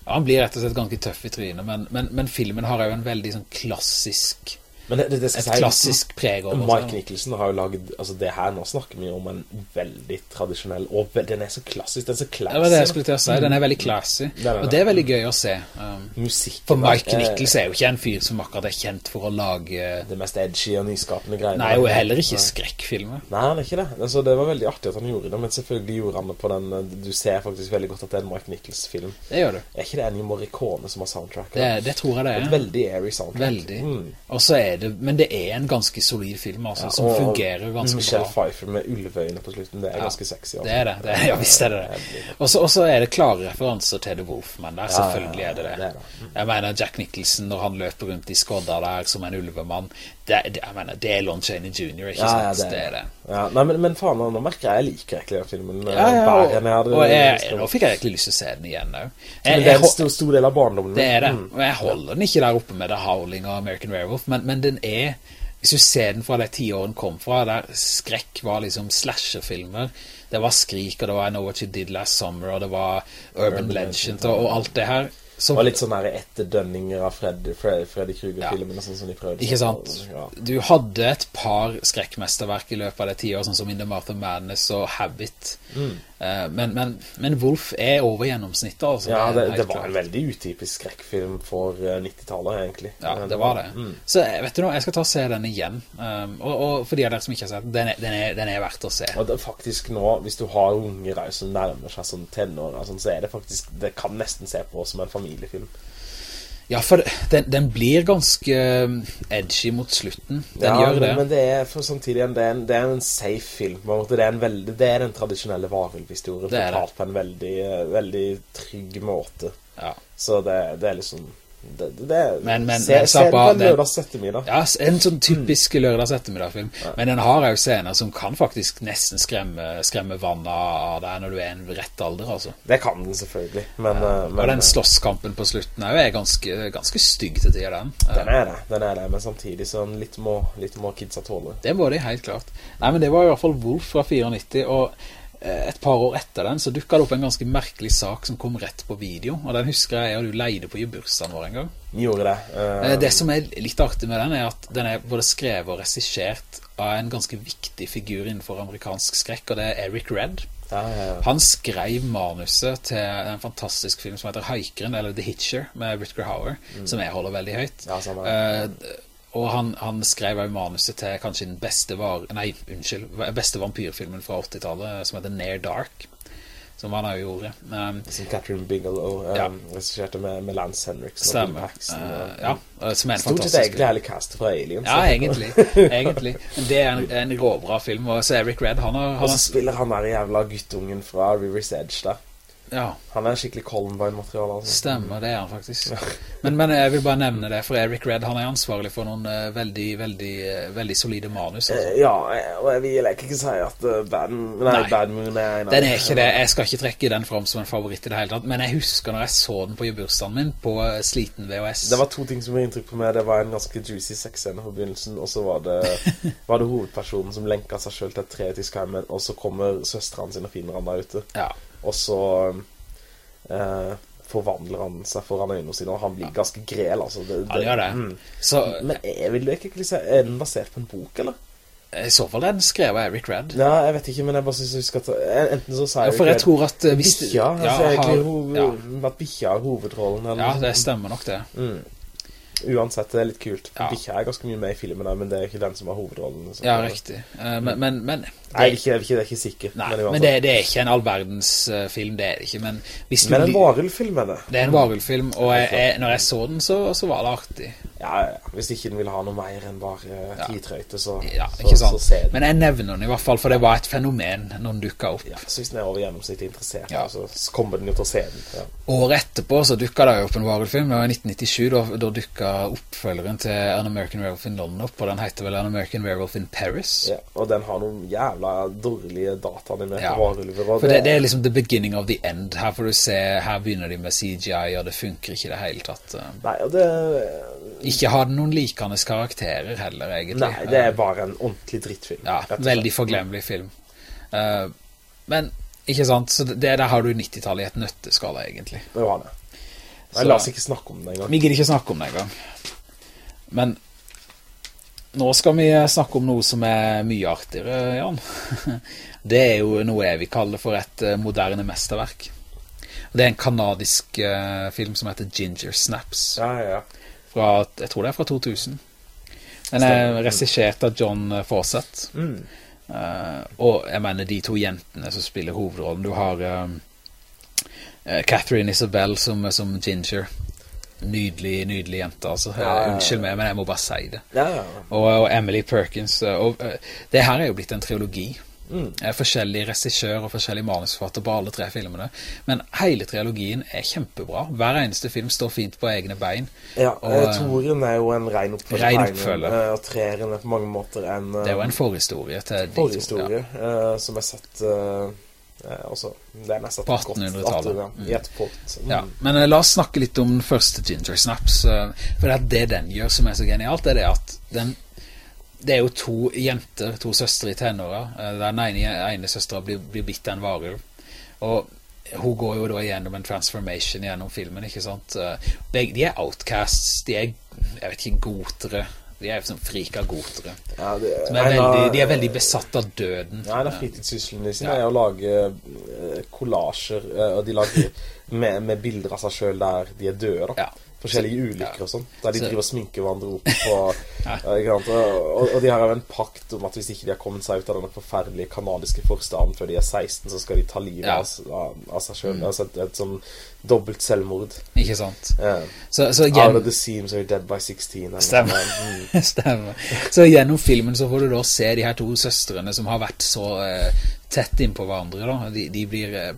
han blir rett og slett ganske tøff i trynet, men, men, men filmen har jo en veldig sånn klassisk, Men det, det, det skal et klassisk preg over Mike. Nicholson har jo laget Altså det her nå snakker vi om en veldig tradisjonell Og vel- den er så klassisk Den er så classy Det var det jeg skulle til å si, den er veldig classy, Det er det. og det er veldig gøy å se. Um, Musikken For Mike er- Nichols er jo ikke en fyr som akkurat er kjent for å lage Det mest edgy og nyskapende greiene Nei, og heller ikke skrekkfilmer. Nei, han er ikke det altså, Det var veldig artig at han gjorde det Men selvfølgelig gjorde han det på den Du ser faktisk veldig godt at det er en Mike Nicholson-film. Det gjør du. Er ikke det Ennio Morricone som har soundtrack? Det, det tror jeg det Et er. veldig airy soundtrack Veldig. mm. Og så er det, men det er en ganske solid film, altså, Ja, som fungerer ganske Michelle bra. Pfeiffer med ulveøyne på slutten Det er Ja, ganske sexy altså. Det er det, det er, ja visst er det det. Og så- er det klare referanser til The Wolfman der, selvfølgelig er det det. det. Jeg mener Jack Nicholson når han løper rundt i skodda der som en ulvemann, det, det, jeg mener, det er Lon Chaney Jr., ikke sant? Det er det. Ja, nei, men, men faen, nå merker jeg jeg liker egentlig den filmen eh, Ja, ja, og, jeg hadde og jeg, nå fikk jeg egentlig lyst til å se den igjen nå. Men det er en stor, stor del av barndommen Det er det, Mm. og jeg holder den ikke der oppe med The Howling og American Werewolf, men, men den er, hvis du ser den fra det tiåren kom fra, der skrekk var liksom slasherfilmer, det var Skrik, og det var I Know What You Did Last Summer, og det var Urban, Urban Legend, og, og alt det her, Så- Og litt sånn her etterdønninger av Freddy, Freddy, Freddy Krueger-filmene, sånn som de prøvde. Ikke sant? Ja. Du hadde et par skrekkmesterverk i løpet av det tiår, sånn som In the Martha Madness og Habit. Mm. Eh, men, men, men Wolf er over gjennomsnittet, altså. Ja, det, det var klart. en veldig utypisk skrekkfilm for eh, 90-tallet, egentlig. Ja, Eh, det var det. Mm. Så eh, vet du noe, jeg skal ta og se den igjen. Um, og, og for de av dere som ikke har sett den, er, den er, den er verdt å se. Og det er faktisk nå, hvis du har unger som nærmer seg sånn tenår, sånn, så er det faktisk, det kan nesten se på som en familiefilm. Ja, for den, den blir ganske um, edgy mot slutten. Den ja, gjør det. Men, men det er for samtidig en, det, er en, det er en safe film. Det er, en veldig, det er den tradisjonelle varulvhistorien fortalt på en veldig, eh, veldig trygg måte. Ja. Så det, det er liksom det, det, det, Men- men- se, se på en lørdags. Ja, en sånn typisk lørdags ettermiddagfilm. Men den har jo scener som kan faktisk nesten skremme, skremme vannet av deg når du er en rett alder, altså. Det kan den selvfølgelig, men, Ja. men Og den slåsskampen på slutten er jo ganske, ganske stygg til tider, den. Den er det, den er det, men samtidig sånn litt må, litt må kidsa tåle. Det må de helt klart. Nei, men det var i hvert fall Wolf fra 94, og eh, et par år etter den så dukket det opp en ganske merkelig sak som kom rett på video, og den husker jeg og du leide på i bursdagen vår en gang. Gjorde det. eh, Eh, Det som er litt artig med den er at den er både skrevet og regissert av en ganske viktig figur innenfor amerikansk skrekk, og det er Eric Redd. ja, ja, ja. Han skrev manuset til en fantastisk film som heter Haikeren, eller The Hitcher, med Rutger Hauer, som jeg holder veldig høyt. Mm. Ja, samme. Eh, og han, han skrev jo manuset til kanskje den beste var... Nei, unnskyld, beste vampyrfilmen fra 80-tallet, som heter Near Dark, som han også gjorde. Um, Som Catherine Bigelow um, Ja. regisserte med, med Lance Henriksen og stemmer. Bill Paxton. Uh, ja, eh, som er en Stort sett egentlig hele castet fra Aliens. Ja, egentlig. egentlig. Det er en, en råbra film, og så Eric Redd, han har... Og så spiller han der jævla guttungen fra River's Edge der. Ja, Han er skikkelig Columbine-materiale. Altså. Stemmer, det er han faktisk. Men, men jeg vil bare nevne det, for Eric Red han er ansvarlig for noen uh, veldig, veldig, uh, veldig solide manus. Altså. Eh, Ja, og jeg vil ikke si at uh, Bad, nei, Nei. Bad Moon er en Den er ikke det, jeg skal ikke trekke den fram som en favoritt i det hele tatt, men jeg husker når jeg så den på bursdagen min på sliten VHS. Det var to ting som gjorde inntrykk på meg. Det var en ganske juicy sexscene på begynnelsen, og så var det, var det hovedpersonen som lenket seg selv til et tre til Skyman, og så kommer søstrene sine og finner han der ute. Ja, Og så eh, forvandler han seg foran øynene sine, og han blir ganske grel, altså. Det, han gjør det. Mm. Så Men er, vil du ikke si Er den basert på en bok, eller? i så fall er den skrevet av Eric Redd. Ja, jeg vet ikke, men jeg bare synes vi skal ta Enten så sier Ja, for jeg tror at eh, hvis Bikkja, ja, har, egentlig hoved, ja, At bikkja er hovedrollen eller ja, det stemmer nok det. Mm. Uansett, det er litt kult. Ja. Bikkja er ganske mye med i filmen, men det er ikke den som har hovedrollen. så- Ja, riktig. Eh, Men, men, men Nei, det ikke, det er ikke, det er ikke sikkert. Nei, men, men det, det er ikke en allverdens eh, film, det er det ikke. Men, Men en varulfilm er det. det er en varulfilm, og jeg, jeg, når jeg så den, så, så var det artig. Ja. Hvis ikke den vil ha noe mer enn bare Ja. titrøyte, så, Ja, så, ikke sant? så se den. Men jeg nevner den i hvert fall, for det var et fenomen når den dukket opp. Ja, så hvis den er over gjennomsnittet interessert, Ja. så kommer den jo til å se den. Ja. Året etterpå så dukket det jo opp en det var i 1997, da, da dukket oppfølgeren til An American Werewolf in London opp, og den heter vel An American Werewolf in Paris. Ja, og den har noen jævla dårlige dataanimerte Ja. varulver. og For det, det er liksom the beginning of the end. Her får du se, her begynner de med CGI, og det funker ikke i det hele tatt. Nei, og det, Ikke har den noen likende karakterer heller, egentlig. nei, det er bare en ordentlig drittfilm. Ja, veldig forglemmelig film. Uh, men, ikke sant, så det, der har du 90-tallet i et nøtteskala, egentlig. Det var det. Så- la oss ikke snakke om det engang. Vi gidder ikke snakke om det engang. Men nå skal vi snakke om noe som er mye artigere, Jan. Det er jo noe jeg vil kalle for et eh, moderne mesterverk. Det er en kanadisk eh, film som heter Ginger Snaps. Ja, ja, ja. Fra, jeg tror det er fra 2000. Den er resisjert regissert av John Fawcett. Mm. Uh, og jeg mener de to jentene som spiller hovedrollen. Du har eh, eh, Catherine Isabel som, som Ginger. Nydelig, nydelig jente, altså. Eh, Ja, ja, ja. Unnskyld meg, men jeg må bare si det. Og, og Emily Perkins. eh, Og, uh, det her er jo blitt en trilogi. Mm. Eh, Forskjellig regissør og forskjellig manusforfatter på alle tre filmene. Men hele trilogien er kjempebra. Hver eneste film står fint på egne bein. ja Og, eh, Toren er jo en ren oppfølger. Eh, Og treeren er på mange måter en Det er jo en forhistorie til de to. forhistorie eh, som er satt eh, altså, det er satt På godt 1800-tallet. Mm. Mm. Ja, men la oss snakke litt om den første Ginger Snaps. for det, er det den gjør som er så genialt, er det at den det er jo to jenter, to søstre i tenåra. eh, den ene, ene søstra blir, blir bitt av en varulv. Og hun går jo da gjennom en transformation gjennom filmen, ikke sant? Eh, de er outcasts, de er, jeg vet ikke, gotere. De er sånn frika gotere. Ja, det, er av- veldig, de er veldig besatt av døden. Ja, en av fritidssyslene sine Ja. er å lage eh, kollasjer, og de lager med, med bilder av seg selv der de er døde, da. Ja. Forskjellige ulykker og sånn, der de driver og sminker hverandre opp på? Og, og de har jo en pakt om at hvis ikke de har kommet seg ut av denne forferdelige kanadiske forstaden før de er 16, så skal de ta livet Ja. av, av, seg selv. Mm. Altså et, et sånn dobbelt selvmord. Ikke sant? Yeah. Så, så Out of the seams are dead by 16. Stemmer. Mm. Stemmer. Så gjennom filmen så får du da se de her to søstrene som har vært så uh, tett inn på hverandre da. De, de blir... eh,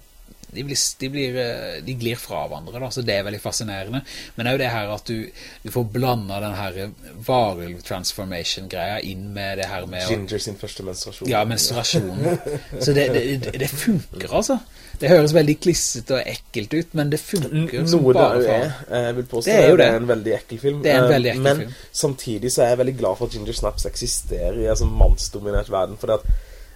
de, blir, de, blir, eh, de glir fra hverandre da, så det er veldig fascinerende. Men det er jo det her at du, du får blanda den her varulv-transformation-greia inn med det her med... Ginger sin første menstruasjon. Ja, menstruasjonen. Så det, det, det funker, altså. Det høres veldig klissete og ekkelt ut, men det funker som Noe bare faen. er. Jeg vil påstå Det er jo det det. er en veldig ekkel film. Det er en Eh, veldig ekkel Men film. samtidig så er jeg veldig glad for at Ginger Snaps eksisterer i en sånn mannsdominert verden. Fordi at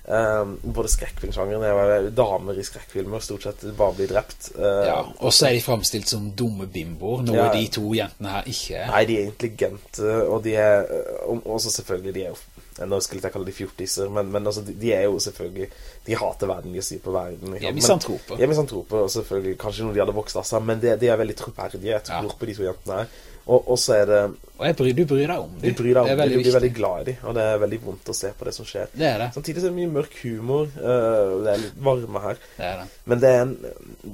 eh, både skrekkfilmsjangeren er damer i skrekkfilmer stort sett bare blir drept. Uh, Ja, og så er de fremstilt som dumme bimboer, noe Ja. de to jentene her ikke er. Nei, de er intelligente, og de er eh, og Også selvfølgelig, de er jo Nå skulle jeg kalle de fjortiser, men, men altså, de, de er jo selvfølgelig De hater verden, de sier på verden. De er misantroper. De er misantroper, og selvfølgelig kanskje noe de hadde vokst av seg, men de, de er veldig troverdige. Jeg tror Ja. på de to jentene her. Og, og så er det Og bryr, du bryr deg om dem. Du bryr deg om veldig du blir veldig glad i dem, og det er veldig vondt å se på det som skjer. Det er det. Samtidig så er det mye mørk humor, uh, det er litt varme her, Det er det. men det er en,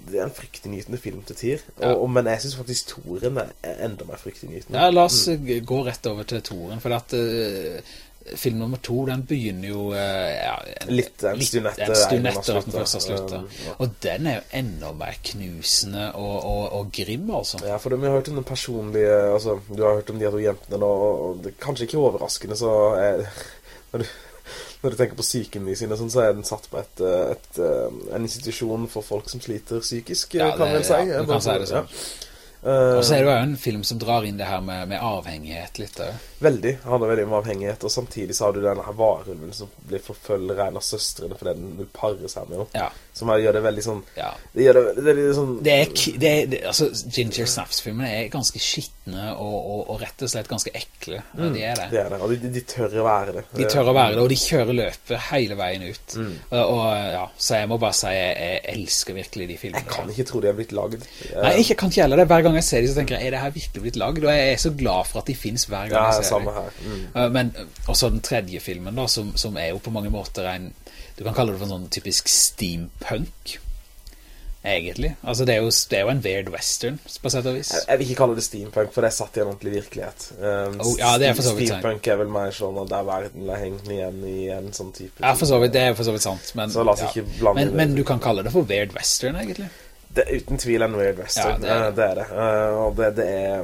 det er en fryktinngytende film til tid. Ja. og, men jeg synes faktisk toren er enda mer fryktinngytende. Ja, la oss mm. gå rett over til toren, for at eh, film nummer to, den begynner jo eh, ja, en, Litt en stund etter at den første sluttet. Um, ja. Og den er jo enda mer knusende og, og, og grim, altså. Ja, for vi har hørt om den personlige Altså, du har hørt om de her jentene og og det er kanskje ikke overraskende, så er, når, du, når du tenker på psyken de sine, sånn, så er den satt på et, eh, et, eh, en institusjon for folk som sliter psykisk, Ja, kan vel si. ja, du kan si det sånn. Ja. Og så er det jo en film som drar inn det her med, med avhengighet litt. da. Veldig. Han handler veldig om avhengighet, og samtidig så har du denne her varulven som blir forfølger en av søstrene fordi den vil parre seg med. Ja, Som gjør det veldig sånn ja. Det gjør det, det sånn Det er, det er det, altså, Ginger Snaps-filmene er ganske skittende og, og, og rett og slett ganske ekle. mm, de er det. Det er det, og de, de, de tør å være det. De tør å være det, og de kjører løpet hele veien ut. Mm. Og, og ja, så jeg må bare si jeg, jeg elsker virkelig de filmene. Jeg kan ikke tro de har blitt laget. Nei, jeg kan ikke heller det. Hver gang jeg ser dem, så tenker jeg, er det her virkelig blitt laget? Og jeg er så glad for at de finnes hver gang Ja, jeg ser samme dem. her. Mm. Uh, Men også den tredje filmen da, som, som er jo på mange måter en, du kan kalle det for en sånn typisk steampunk, egentlig. Altså det er jo, det er jo en weird western, på sett og vis. Jeg, jeg vil ikke kalle det steampunk, for det er satt i en ordentlig virkelighet. Um, Oh, ja, det er for så vidt. Steampunk er vel mer sånn at er verden er hengt igjen i en sånn type Ja, for så vidt, det er for så vidt sant. Men, Så la oss ja. ikke blande men, det. men du kan kalle det for weird western, egentlig. Det er uten tvil en weird western. Ja, det er det. Eh, det er det. Eh, og det, det er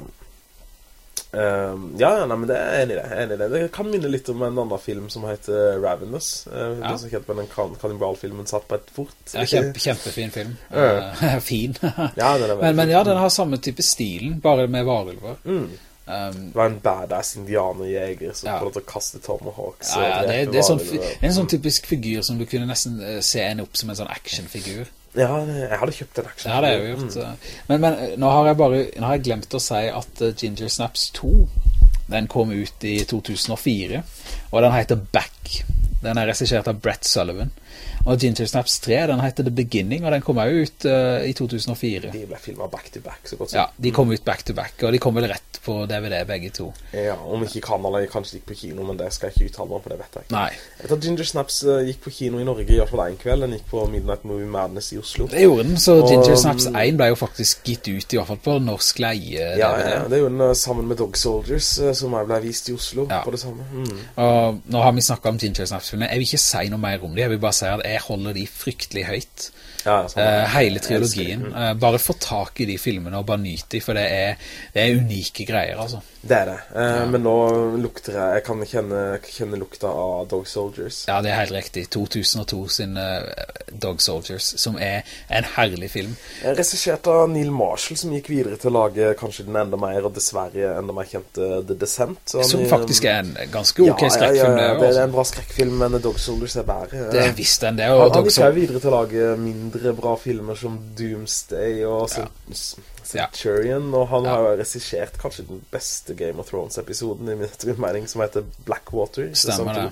um, Ja, ja, nei, men det er enig i det. Enig i det. Det kan minne litt om en annen film som heter Ravenous. Uh, Ja. Som heter den kan kannibalfilmen satt på et fort. Ja, kjempe, kjempefin film. Uh, fin. Ja, den er men, men ja, den har samme type stilen, bare med varulver. Mm. Um, Det var en badass indianerjeger som Ja. prøvde å kaste tomahawks. ja, ja, det, det, det er sånn, en sånn typisk figur som du kunne nesten se en opp som en sånn actionfigur. Ja, jeg hadde kjøpt en action. Det har det gjort. Mm. eh. Men, men eh, nå har jeg bare nå har jeg glemt å si at eh, Ginger Snaps 2 den kom ut i 2004, og den heter Back. Den er regissert av Brett Sullivan. Og Ginger Snaps 3, den heter The Beginning, og den kom jo ut uh, i 2004. De ble filmet back to back, så godt sett. Ja, de kom ut back to back, og de kom vel rett på DVD begge to. Ja, om ikke i Canada, kanskje de gikk på kino, men det skal jeg ikke uttale meg på, det vet jeg ikke. Nei, Jeg vet at Ginger Snaps uh, gikk på kino i Norge i hvert fall en kveld. Den gikk på Midnight Movie Madness i Oslo. det gjorde den, så Og, Ginger Snaps um, 1 ble jo faktisk gitt ut i hvert fall på norsk leie. Ja, ja, det gjorde den uh, sammen med Dog Soldiers, som jeg ble vist i Oslo Ja. på det samme. Mm. Og nå har vi snakket om Ginger Snaps-filmene. Jeg vil ikke si noe mer om det, Jeg vil bare si at jeg holder de fryktelig høyt. Ja, sånn. Eh, hele trilogien. Mm. Eh, bare få tak i de filmene og bare nyt de, for det er, det er unike greier, altså. Det er det. ja. Men nå lukter jeg Jeg kan kjenne, kjenne lukta av Dog Soldiers. Ja, det er helt riktig. 2002 sin eh, Dog Soldiers, som er en herlig film. Eh, Regissert av Neil Marshall, som gikk videre til å lage kanskje den enda mer, og dessverre enda mer kjente The Descent. Som faktisk er en ganske ok ja, skrekkfilm. Ja, det det er en bra skrekkfilm, men Dog Soldiers er bedre. Det visste er det. han, Og han gikk jo videre til å lage mindre mindre bra filmer som Doomsday og. Centurion, og han har jo regissert kanskje den beste Game of Thrones-episoden i min mening, som heter Blackwater. Stemmer det.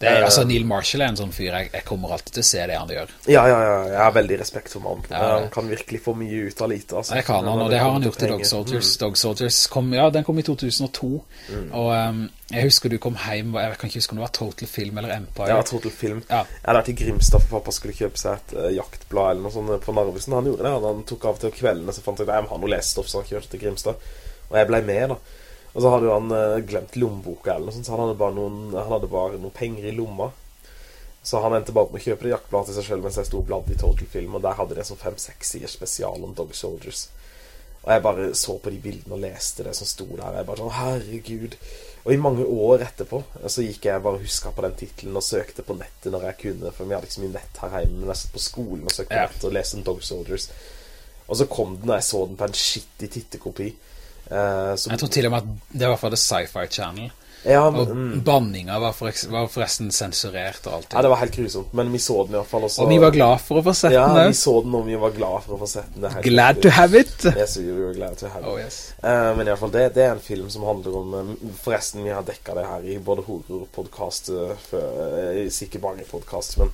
Er, altså, Neil Marshall er en sånn fyr, jeg, jeg kommer alltid til å se det han gjør. Ja, ja, ja, jeg har veldig respekt for mannen. Ja, han kan virkelig få mye ut av lite, altså. Det kan han, og det har han gjort i til Dog Soldiers. Soldiers. Dog Soldiers kom, ja, den kom i 2002, Mm. og um, jeg husker du kom hjem, jeg kan ikke huske om det var Total Film eller Empire. Ja, Total Film. Ja. Jeg hadde vært i Grimstad for pappa skulle kjøpe seg et uh, jaktblad eller noe sånt på Narvesen. Han gjorde det, han, tok av til kveldene, så fant jeg jeg må ha noe lesestoff, så han kjørte til Grimstad. Og jeg ble med, da. Og så hadde han eh, glemt lommeboka eller noe sånt, så han hadde bare noen, han hadde bare noen penger i lomma. Så han endte bare med å kjøpe det jaktbladet til seg selv mens jeg sto og bladde i Total Film, og der hadde de en sånn fem-seks sider spesial om Dog Soldiers. Og jeg bare så på de bildene og leste det som sto der. Jeg bare sånn, herregud. Og i mange år etterpå så gikk jeg bare og huska på den tittelen og søkte på nettet når jeg kunne, for vi hadde ikke så mye nett her hjemme, men jeg satt på skolen og søkte på Ja. nettet og leste om Dog Soldiers. Og så kom den, og jeg så den på en skittig tittekopi. Som, Jeg tror til og med at det var for The Sci-Fi Channel, ja, men, mm, banninga var, for, var forresten sensurert og alt. ja, det var helt grusomt, men vi så den i hvert fall også. Og vi var glad for å få sett Ja, den vi så den, og vi var glad for å få sett den. Glad to have it! Yes, we were glad to have it. Oh yes. uh, men i hvert fall, det, det er en film som handler om eh, Forresten, vi har dekket det her i både horror-podcast, Sikkert mange podcast, men,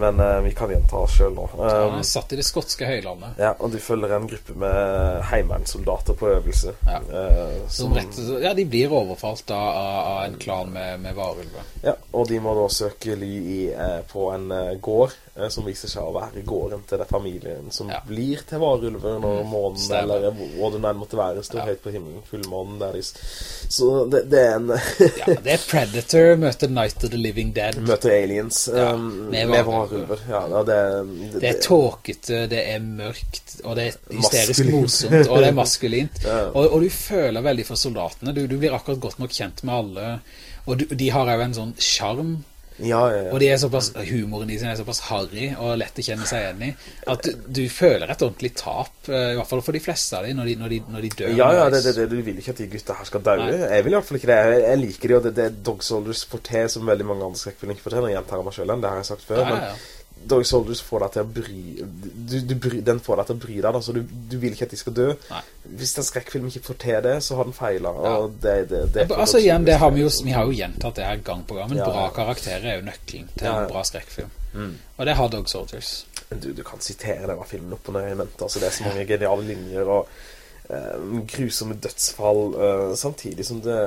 men uh, vi kan gjenta oss selv nå. um, Eh, er satt i det skotske høylandet. ja, og du følger en gruppe med heimevernssoldater på øvelse. Ja. Uh, Som rett, ja, de blir overfalt da, av, av en klan med, med varulver. Ja, og de må da søke ly i, eh, på en eh, gård eh, som viser seg å være gården til den familien som Ja. blir til varulver når månen, stemmer. eller hvor den måtte være, står Ja. høyt på himmelen. Fullmånen der de Så det, det er en Ja, det er Predator møter Night of the Living Dead. Møter aliens Ja, med, med med varulver. varulver. Ja, det, det, Det er tåkete, det er mørkt, og det er hysterisk morsomt, og det er maskulint. Og, og du føler veldig for soldatene. Du, du blir akkurat godt nok kjent med alle. Og de har jo en sånn charm, Ja, ja, ja. og de er såpass, humoren de sin er såpass harry og lett å kjenne seg igjen i, at du, du føler et ordentlig tap, eh, i hvert fall for de fleste av dem når de, når de, når de dør. Ja, ja, det, det, det, du vil ikke at de gutta her skal daue. Jeg vil i hvert fall ikke det. Jeg, jeg liker det, og det, det Dog Soldiers får til som veldig mange andre skrekkfilmer ikke Når jeg gjentar meg selv enn det har jeg sagt før. Ja, ja. Men Dog Soldiers får deg til å bry, du, du bry Den får deg til å bry deg, da, så du, du vil ikke at de skal dø. Nei. Hvis en skrekkfilm ikke får til det, så har den feilet. Ja. Det, det, det Altså igjen, det har vi jo, vi har jo gjentatt det her gang på gang, men Ja, bra karakterer er jo nøkkelen til Ja, en bra skrekkfilm. Mm. Og det har Dog Soldiers. Du, du kan sitere denne filmen opp og ned i mente. Altså, det er så mange geniale linjer og uh, grusomme dødsfall, uh, samtidig som det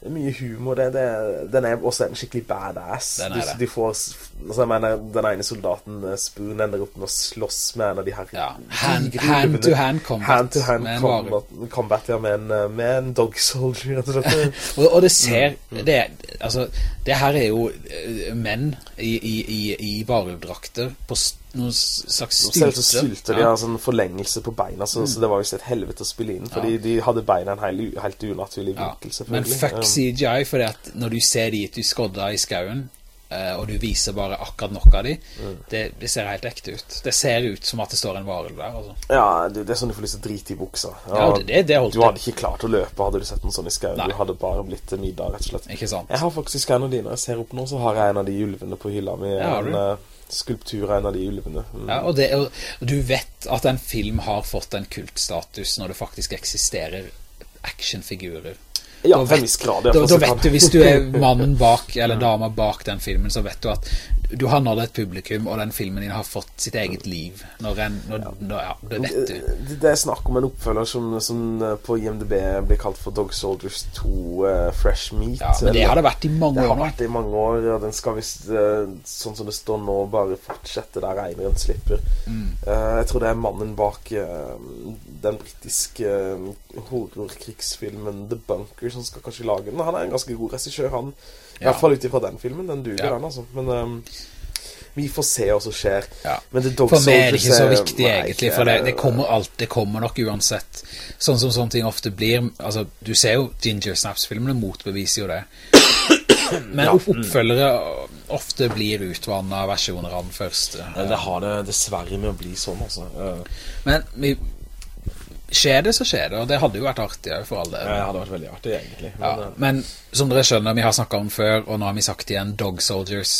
det er mye humor. Det, det, den er også en skikkelig badass. Den du, det. du får altså, jeg mener, Den ene soldaten, eh, Spoon, ender opp med å slåss med en av de her Ja, hand- digre hand hand combat Hand to hand combat, combat ja, med en, eh, med en dog soldier, rett og slett. Og, og det ser Mm, det, altså, det her er jo eh, menn i, i, i, i varulvdrakter på s- noen slags Selv så stilte de Ja. Mm. av sånn forlengelse på beina, så, så det var jo et helvete å spille inn. Fordi Ja. de hadde beina en hel, helt unaturlig Ja. vinkel, Men fuck Um, CGI, fordi at når du ser de du skodda i skauen, eh, og du viser bare akkurat nok av de, Mm. det, det ser helt ekte ut. Det ser ut som at det står en varulv der. Altså. Ja, det, det er sånn du får lyst til å drite i buksa. Ja, det, Du hadde ikke klart å løpe hadde du sett noen sånn i skauen. Du hadde bare blitt middag, rett og slett. Ikke sant? Jeg har faktisk en av de når jeg ser opp nå, så har jeg en av de ulvene på hylla mi. Ja, har du? en eh, skulptur av en av de ulvene. Mm. Ja, og, det, og du vet at en film har fått en kultstatus når det faktisk eksisterer actionfigurer. Ja, da vet- grad. Da, da vet du, hvis du er mannen bak, eller dama bak den filmen, så vet du at du har nådd et publikum, og den filmen din har fått sitt eget liv. Når en, når, når, ja, det vet du. Det, det er snakk om en oppfølger som, som eh, på IMDb blir kalt for Dog Soldiers 2 uh, Fresh Meat. Ja, men det har det vært i mange år. Det har år vært i mange år, og den skal visst, uh, sånn som det står nå, bare fortsette der eineren slipper. Mm. Uh, jeg tror det er mannen bak eh, den britiske horrorkrigsfilmen The Bunker som skal kanskje lage den. Han er en ganske god regissør, han. I hvert fall ut ifra den filmen. Den duger, den, altså. Men um, vi får se hva som skjer. Ja. Men The Dog For meg er det ikke så viktig nei, egentlig, for det, det, kommer alt, det kommer nok uansett. Sånn som sånne ting ofte blir, altså du ser jo Ginger Snaps-filmene motbeviser jo det. Men oppfølgere ofte blir utvannet versjoner av den første. Det har det dessverre med å bli sånn, altså. Men vi, skjer det, så skjer det, og det hadde jo vært artig for alle. Ja, det hadde vært veldig artig, egentlig. Men, Ja, men som dere skjønner, vi har snakket om før, og nå har vi sagt igjen, Dog Soldiers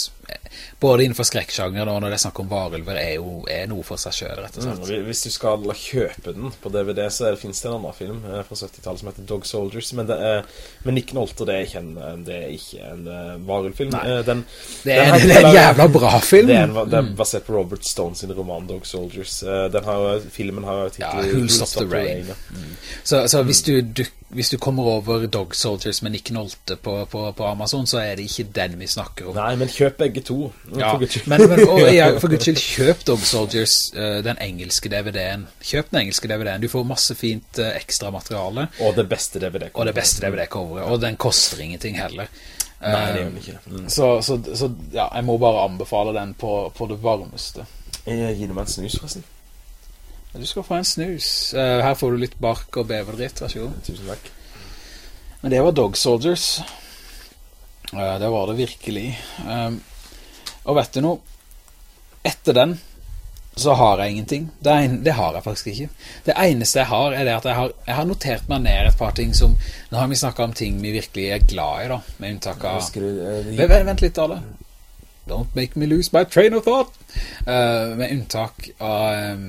både innenfor skrekksjangeren og når det er snakk om varulver, er jo er noe for seg selv, rett og slett. Mm, hvis du skal kjøpe den på DVD, så det, finnes det en annen film eh, fra 70-tallet som heter Dog Soldiers, men, det er, men Nick Nolte, det er ikke en, det er ikke en uh, varulvfilm. Nei. Eh, Den, Det er, den det er en jævla bra film. Det er, en, det er basert på Robert Stone sin roman Dog Soldiers. Eh, Den har, filmen har jo Ja, Who'll Stop the Rain. ja. Så, så hvis, du, du, hvis du kommer over Dog Soldiers med Nick Nolte på, på, på Amazon, så er det ikke den vi snakker om. Nei, men kjøp begge to. Ja, men, men og, ja, for guds skyld, kjøp Dog Soldiers, eh, den engelske DVD-en. Kjøp den engelske DVD-en. Du får masse fint eh, ekstra materiale, Og det beste DVD. og det beste DVD-coveret, og den koster ingenting heller. Nei, det Eh, gjør den ikke. Mm. så, så, så ja, jeg må bare anbefale den på, på det varmeste. Jeg gir meg en snus, forresten. Du skal få en snus. Eh, her får du litt bark og beverdritt, vær så god. Tusen takk. Men det var Dog Soldiers. Eh, det var det virkelig. Og vet du noe? Etter den så har jeg ingenting. Det, en, det har jeg faktisk ikke. Det eneste jeg har, er det at jeg har, jeg har notert meg ned et par ting som Nå har vi snakket om ting vi virkelig er glad i, da. Med unntak av eh, Vent, litt, alle. Don't make me lose my train of thought. Uh, med unntak av um,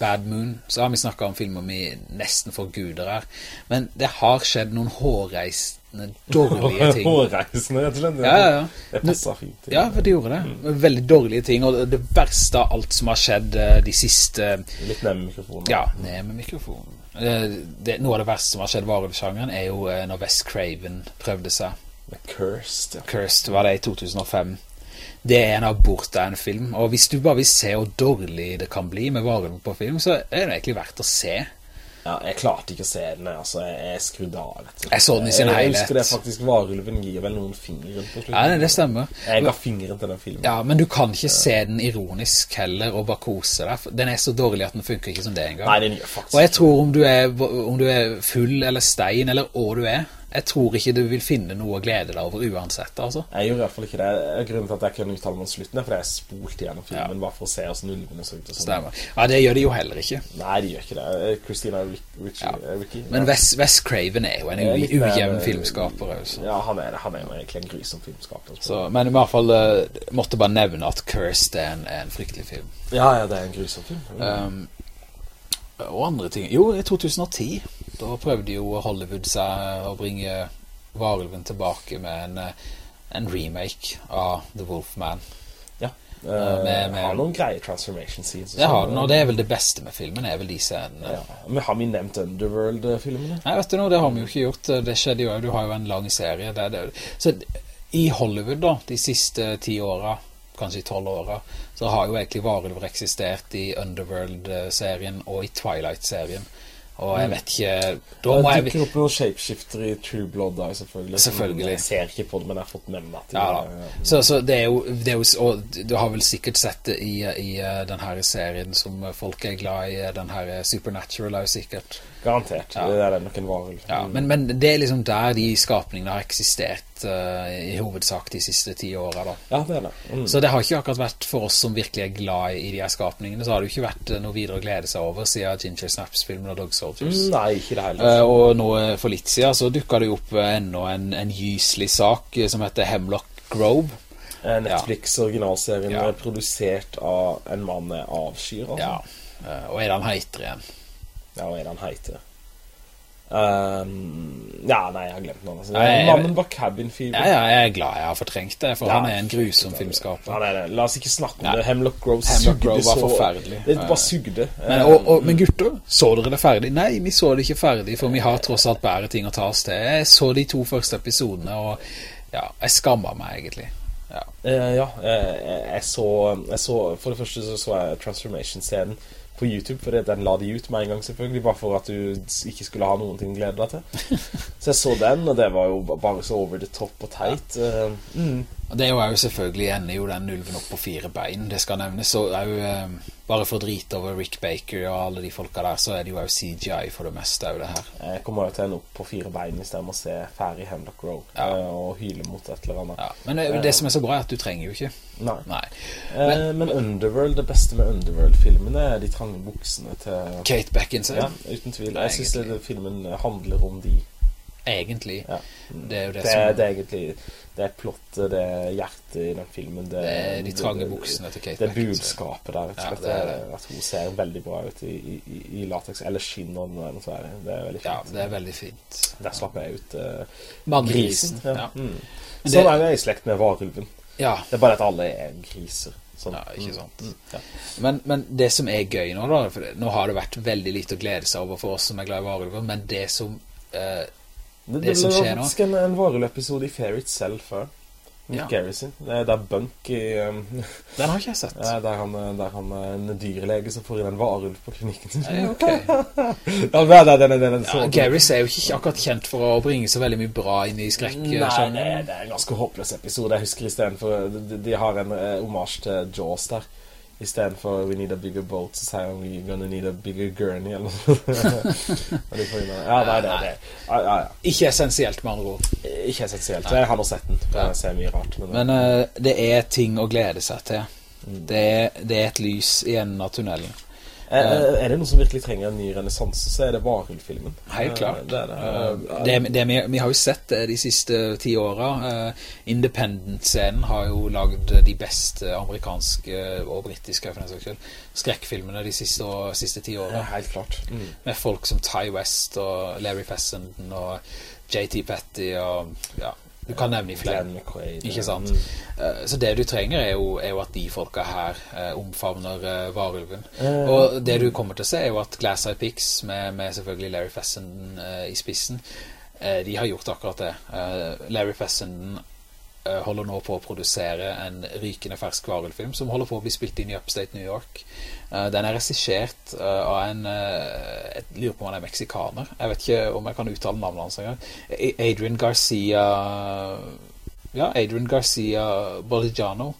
Bad Moon, så har vi snakket om filmer vi nesten får guder her. Men det har skjedd noen hårreisende dårlige ting. Hårreisende, rett og slett. Ja, ja, ja. Det passer fint. Ja, for det gjorde det. Veldig dårlige ting, og det verste av alt som har skjedd eh, de siste Litt nærmere mikrofonen. Ja, ned med mikrofonen. Eh, Det, noe av det verste som har skjedd varulvsjangeren, er jo eh, når Wes Craven prøvde seg. Med Cursed, ja. Cursed var det i 2005. Det er en abort av en film, og hvis du bare vil se hvor dårlig det kan bli med varulv på film, så er det egentlig verdt å se. Ja, jeg klarte ikke å se den, altså. Jeg, jeg skrudde av, rett og slett. Jeg så den i sin Jeg husker det faktisk, varulven gir vel noen fingre på slutten. Ja, det stemmer. Jeg ga fingeren til den filmen. Ja, men du kan ikke se den ironisk heller og bare kose deg. Den er så dårlig at den funker ikke som det engang. Nei, den gjør faktisk Og jeg tror om du, er, om du er full eller stein eller hva du er, jeg tror ikke du vil finne noe å glede deg over uansett, altså. Jeg gjør i hvert fall ikke det. Grunnen til at jeg kunne uttale meg om slutten er fordi jeg spolte gjennom filmen bare for å se hvordan ulvene så ut. og sånn. Ja, det gjør de jo heller ikke. Nei, de gjør ikke det. Christina Ricci... Ja. eh, Ricky. Men. Wes, Wes Craven er jo en er ujevn eh, filmskaper. Altså. Ja, han er, han er jo egentlig en grusom filmskaper. Så, men i hvert fall eh, måtte bare nevne at Cursed er en, er en fryktelig film. Ja, ja, det er en grusom film. Um, og andre ting Jo, i 2010 Da prøvde jo Hollywood seg å bringe varulven tilbake med en, eh, en remake av The Wolfman. ja. Eh, med- med- har noen greie transformation scenes. Det har sånn. den, og det er vel det beste med filmen, er vel de scenene. Ja. Men har vi nevnt Underworld-filmene? Nei, vet du noe, det har vi jo ikke gjort. Det skjedde jo, du har jo en lang serie. Det, det. Så i Hollywood da, de siste ti årene kanskje tolv åra, så har jo egentlig varulver eksistert i Underworld-serien og i Twilight-serien. Og jeg vet ikke Da må Det jeg dukker opp noen shapeshifter i True Blood da, selvfølgelig. Selvfølgelig. Jeg ser ikke på det, men jeg har fått med meg til det- Ja. Så, så det er jo, det er jo Og du har vel sikkert sett det i, i eh, den her serien som folk er glad i, den her Supernatural er jo sikkert. Garantert. Ja. Det er nok en varulv. Ja, men, men det er liksom der de skapningene har eksistert uh, i hovedsak de siste ti årene. da. Ja, det er det. Mm. Så det har ikke akkurat vært for oss som virkelig er glad i de her skapningene, så har det jo ikke vært eh, noe videre å glede seg over siden Ginger Snaps-filmen og Dog Soldiers. Mm, Nei, ikke det heller. Uh, og nå eh, for litt siden så dukket det jo opp eh, enda en, en gyselig sak eh, som heter Hemlock Grove. Eh, Netflix originalserien Ja. er produsert av en mann jeg avskyr, altså. Ja, eh, og er den heiter igjen? Ja, hva er det han heter? Um, ja, nei, jeg har glemt noe. Altså. Jeg- Mannen bak Cabin Fever. Ja, ja, jeg er glad jeg har fortrengt det, for Ja, han er en grusom Ja, filmskaper. nei, nei, la oss ikke snakke om det. Hemlock Grove Hemlock sugde Grove var så- forferdelig. Det bare sugde. Men, og, og, men gutter, så dere det ferdig? Nei, vi så det ikke ferdig, for vi har tross alt bedre ting å ta oss til. Jeg så de to første episodene, og ja, jeg skammer meg egentlig. Ja. Eh, ja, eh, jeg, så, jeg så For det første så så jeg Transformation-scenen på YouTube, for den la de ut med en gang, selvfølgelig, bare for at du ikke skulle ha noen ting å glede deg til. Så jeg så den, og det var jo bare så over the top og teit. Eh, mm. Og det er jo jo selvfølgelig ender jo den ulven opp på fire bein, det skal nevnes. Så er jo, eh, bare for å drite over Rick Baker og alle de folka der, så er det jo jo CGI for det meste av det her. Jeg kommer jo til å ende opp på fire bein istedenfor å se ferdig Hemlock Row Ja. eh, og hyle mot et eller annet. Ja. Men det, det som er så bra er at du trenger jo ikke. Nei. Nei. Eh, men Underworld, det beste med Underworld-filmene er de trange buksene til Kate Beckinson. Ja, uten tvil. Jeg syns filmen handler om de. Egentlig. Ja. Det er jo det, Det, som... det er egentlig Det er plottet, det er hjertet i den filmen. Det, Det er de trange buksene til Kate Det er budskapet der, rett og Ja, slett. det det. At hun ser veldig bra ut i, i, i- latex, eller skinn og noe sånt. Det er veldig Ja, fint. det er veldig fint. Der slapper jeg ut uh, Mannegrisen. grisen. Ja. Mm. Sånn er jeg i slekt med varulven. Ja, Det er bare at alle er griser. Sånn. Ja, ikke Mm. sant. Mm. Ja. men, men det som er gøy nå da, for nå har det vært veldig lite å glede seg over for oss som er glad i varulver, men det som... eh, Det, Det det, som skjer nå- faktisk en, en varulvepisode i Fair Itself før. Nick Ja. Garrison. Det er Bunk i... Um, den har ikke jeg sett. ja, der, han, der han er en dyrlege som får inn en varulv på klinikken sin. Nei, ok. ja, den, den, den, Ja, Garris er jo ikke akkurat kjent for å bringe så veldig mye bra inn i skrekk. Nei, det, det er en ganske håpløs episode. Jeg husker i stedet for De, de har en eh, omasj til Jaws der. I stedet for We need a bigger boat, så sier han 'We're gonna need a bigger gurney, eller noe Ja, nei, det, det. Ja, ja, ja. Ikke essensielt med andre ord. Ikke essensielt. Jeg har nå sett den. Det ser mye rart. Men, Men uh, det er ting å glede seg til. Mm. Det er, det er et lys i enden av tunnelen. Eh, er det noen som virkelig trenger en ny renessanse, så er det varulvfilmen. Helt Eh, klart. Det er det. Eh, det, det, vi, vi har jo sett de siste ti åra. Independent-scenen har jo lagd de beste amerikanske og britiske skyld, skrekkfilmene de siste, siste ti årene åra. helt klart. Mm. Med folk som Ty West og Larry Fessenden og JT Petty og ja, du kan nevne flere. McQuaid. Ikke sant? Mm. Så det du trenger er jo, er jo at de folka her eh, omfavner eh, varulven. Eh, Og det du kommer til å se er jo at Glass Eye Picks, med, med selvfølgelig Larry Fessenden i spissen, eh, de har gjort akkurat det. Eh, Larry Fessenden holder nå på å produsere en rykende fersk varulvfilm som holder på å bli spilt inn i Upstate New York. Eh, den er regissert eh, av en eh, Jeg lurer på om han er meksikaner. Jeg vet ikke om jeg kan uttale navnet hans engang. Adrian Garcia Ja, Adrian Garcia Boligiano.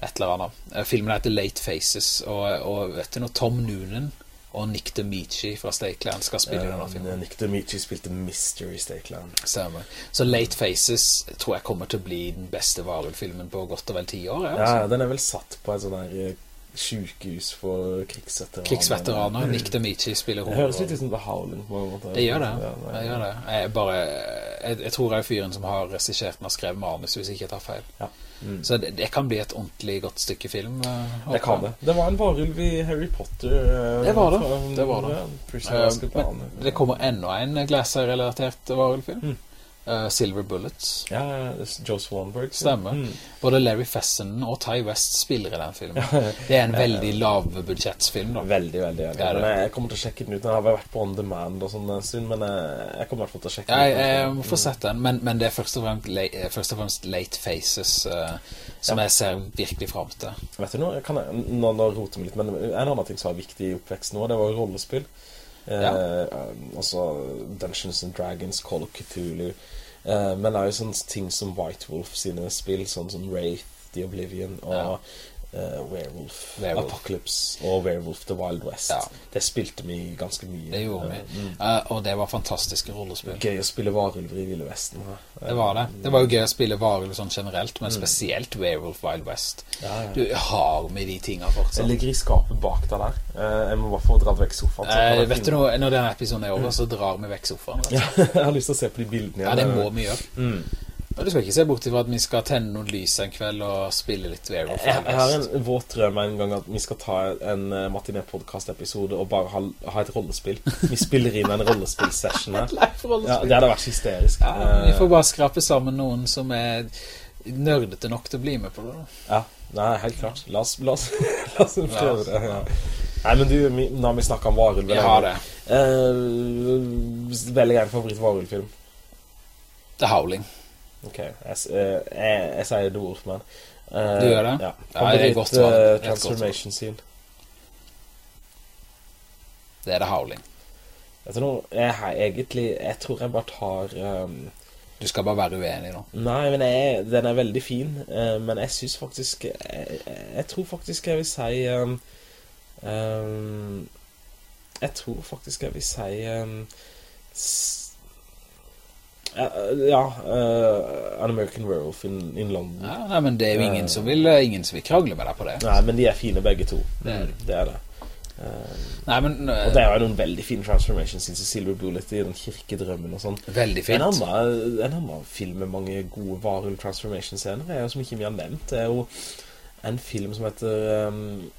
Et eller annet. Eh, Filmen heter Late Faces, og, og vet du noe, Tom Noonan og Nick DeMichi fra Stakeland skal spille i denne Eh, filmen. Nick DeMichi spilte Mystery Stakeland. Stemmer. Så Late Faces tror jeg kommer til å bli den beste varulvfilmen på godt og vel ti år. Ja, Ja, altså. den er vel satt på et sånn her eh, sykehus for krigsveteraner. Krigsveteraner. Nick DeMichi spiller Det høres litt ut som The Howling på en måte. Det gjør det. Ja, det gjør det. Jeg, bare, jeg, jeg tror jeg er fyren som har regissert den og skrevet manus, hvis jeg ikke tar feil. Ja. Mm. Så det, det kan bli et ordentlig godt stykke film. håper Det kan det. Det var en varulv i Harry Potter. Uh, Det var det. fra- Det var det. Men det kommer enda en Glaser-relatert varulvfilm. Mm. Eh, Silver Bullets. Ja, det er Joe Swanberg. Stemmer. Mm. Både Larry Fessen og Ty West spiller i den filmen. Det er en veldig lavbudsjettsfilm, da. Veldig, veldig. veldig. Er jeg kommer til å sjekke den ut. Den har vært på On Demand og sånn en stund, men jeg, jeg kommer i hvert fall til å sjekke den ut. jeg må få sett den, men, men det er først og fremst, la- eh, først og fremst Late Faces uh, som jeg ser virkelig frem til. Vet du noe? Kan jeg, nå, nå roter vi litt, men en annen ting som var viktig i oppveksten nå, det var rollespill. Ja. altså Dungeons and Dragons, Call of Cthulhu. Uh, men det er jo sånne ting som White Wolf sine spill, sånn som Wraith, The Oblivion og Ja. Eh, Werewolf, Werewolf. Apocalypse og Werewolf The Wild West. Ja. Det spilte vi ganske mye. Det gjorde vi. Eh, mm. Uh, og det var fantastiske rollespill. Gøy å spille varulver i Ville Vesten. Uh, Det var det. Det var jo gøy å spille varulver sånn generelt, men spesielt Werewolf Wild West. Ja, ja. Du har med de tingene fortsatt. Jeg ligger i skapet bak deg der. Eh, jeg må bare få dratt vekk sofaen. Eh, vet du noe, når denne episoden er over, så drar vi vekk sofaen. jeg har lyst til å se på de bildene. Ja, det må vi gjøre. Mm. Og du skal ikke se bort ifra at vi skal tenne noen lys en kveld og spille litt Werewolf Jeg, jeg har en våt drøm en gang at vi skal ta en uh, Martinet-podcast-episode og bare ha, ha et rollespill. Vi spiller inn en rollespill-session her. rollespill. Ja, det hadde vært hysterisk. Ja, vi får Eh, bare skrape sammen noen som er nørdete nok til å bli med på det. da. ja, nei, helt klart. La oss, la oss, la oss prøve det. Ja. Nei, men du, vi- nå har vi snakket om varulv. Vi har det. Uh, veldig gjerne favoritt-varulvfilm. The Howling. Ok, jeg, eh, jeg, jeg sier The Wolfman. Uh, Du gjør det? Ja. Ja, det er godt valg. Det et godt transformation scene. Det er The Howling. Vet du noe, jeg egentlig, jeg tror jeg bare tar um, Du skal bare være uenig nå. Nei, men jeg, den er veldig fin Uh, Men jeg synes faktisk jeg, jeg tror faktisk jeg vil si um, um, Jeg tror faktisk jeg vil si um, ja, eh, An American Werewolf in, in London Ja, nei, men det er jo ingen som vil, eh, ingen som vil krangle med deg på det. Nei, men de er fine begge to Det er de. det er det Nei, men... Uh, og det er jo noen veldig fine transformations i Silver Bullet i den kirkedrømmen og sånn. Veldig fint. En annen, en annen film med mange gode varul transformation-scener er jo som ikke vi har nevnt. Det er jo en film som heter... Um,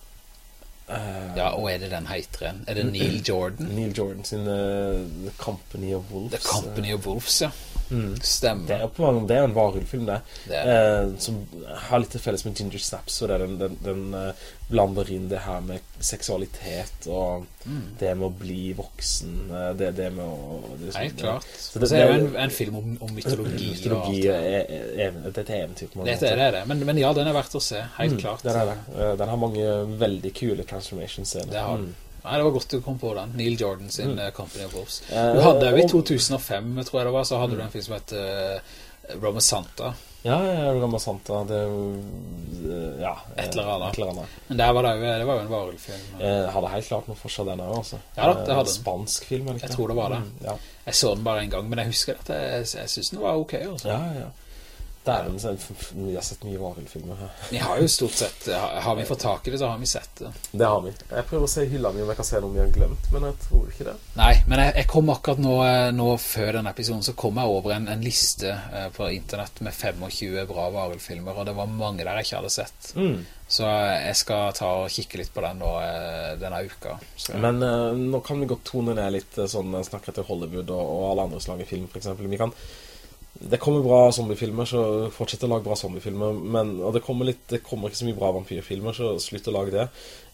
uh, ja, og er det den heiter Er det Neil Jordan? Neil Jordan sin uh, The Company of Wolves. The Company of Wolves, ja. Mm. Stemmer. Det er, på det er en varulfilm det. det er. Uh, som har litt til felles med Ginger Snaps, og den, den, den uh, blander inn det her med seksualitet og mm. det med å bli voksen, uh, det, det med å... Det, Helt klart. Så det, det, er jo en, en, film om, om mytologi. mytologi og er, er, det er et eventyr. Det, det er det, men, men, ja, den er verdt å se, helt mm, klart. Den, uh, den har mange veldig kule transformation-scener. Det har den. Mm. Nei, det var godt du kom på den. Neil Jordan sin mm. Eh, Company of Wolves. Du hadde jo i 2005, tror jeg det var, så hadde mm. du en film som heter uh, Roma Santa. Ja, ja, Roma Santa, det uh, ja. Et eller annet. Et eller annet. Men der var det, jo, det var jo en varulfilm. Jeg hadde helt klart noe for seg den også. Ja da, det hadde en Spansk film, eller ikke? Jeg tror det var det. Mm, ja. Jeg så den bare en gang, men jeg husker at jeg, jeg synes den var ok, altså. Ja, ja. Det er vi har sett mye varulfilmer her. Vi har jo stort sett, har vi fått tak i det, så har vi sett det. Det har vi. Jeg prøver å se hylla mi om jeg kan se noe vi har glemt, men jeg tror ikke det. Nei, men jeg, jeg kom akkurat nå, nå, før denne episoden, så kom jeg over en, en liste eh, på internett med 25 bra varulfilmer, og det var mange der jeg ikke hadde sett. Mm. Så jeg skal ta og kikke litt på den nå, eh, denne uka. Så. Men nå kan vi godt tone ned litt sånn, snakket til Hollywood og, og alle andre slag i film, for eksempel. Vi kan det kommer bra zombiefilmer, så fortsett å lage bra zombiefilmer. Men, og det kommer, litt, det kommer, ikke så mye bra vampyrfilmer, så slutt å lage det.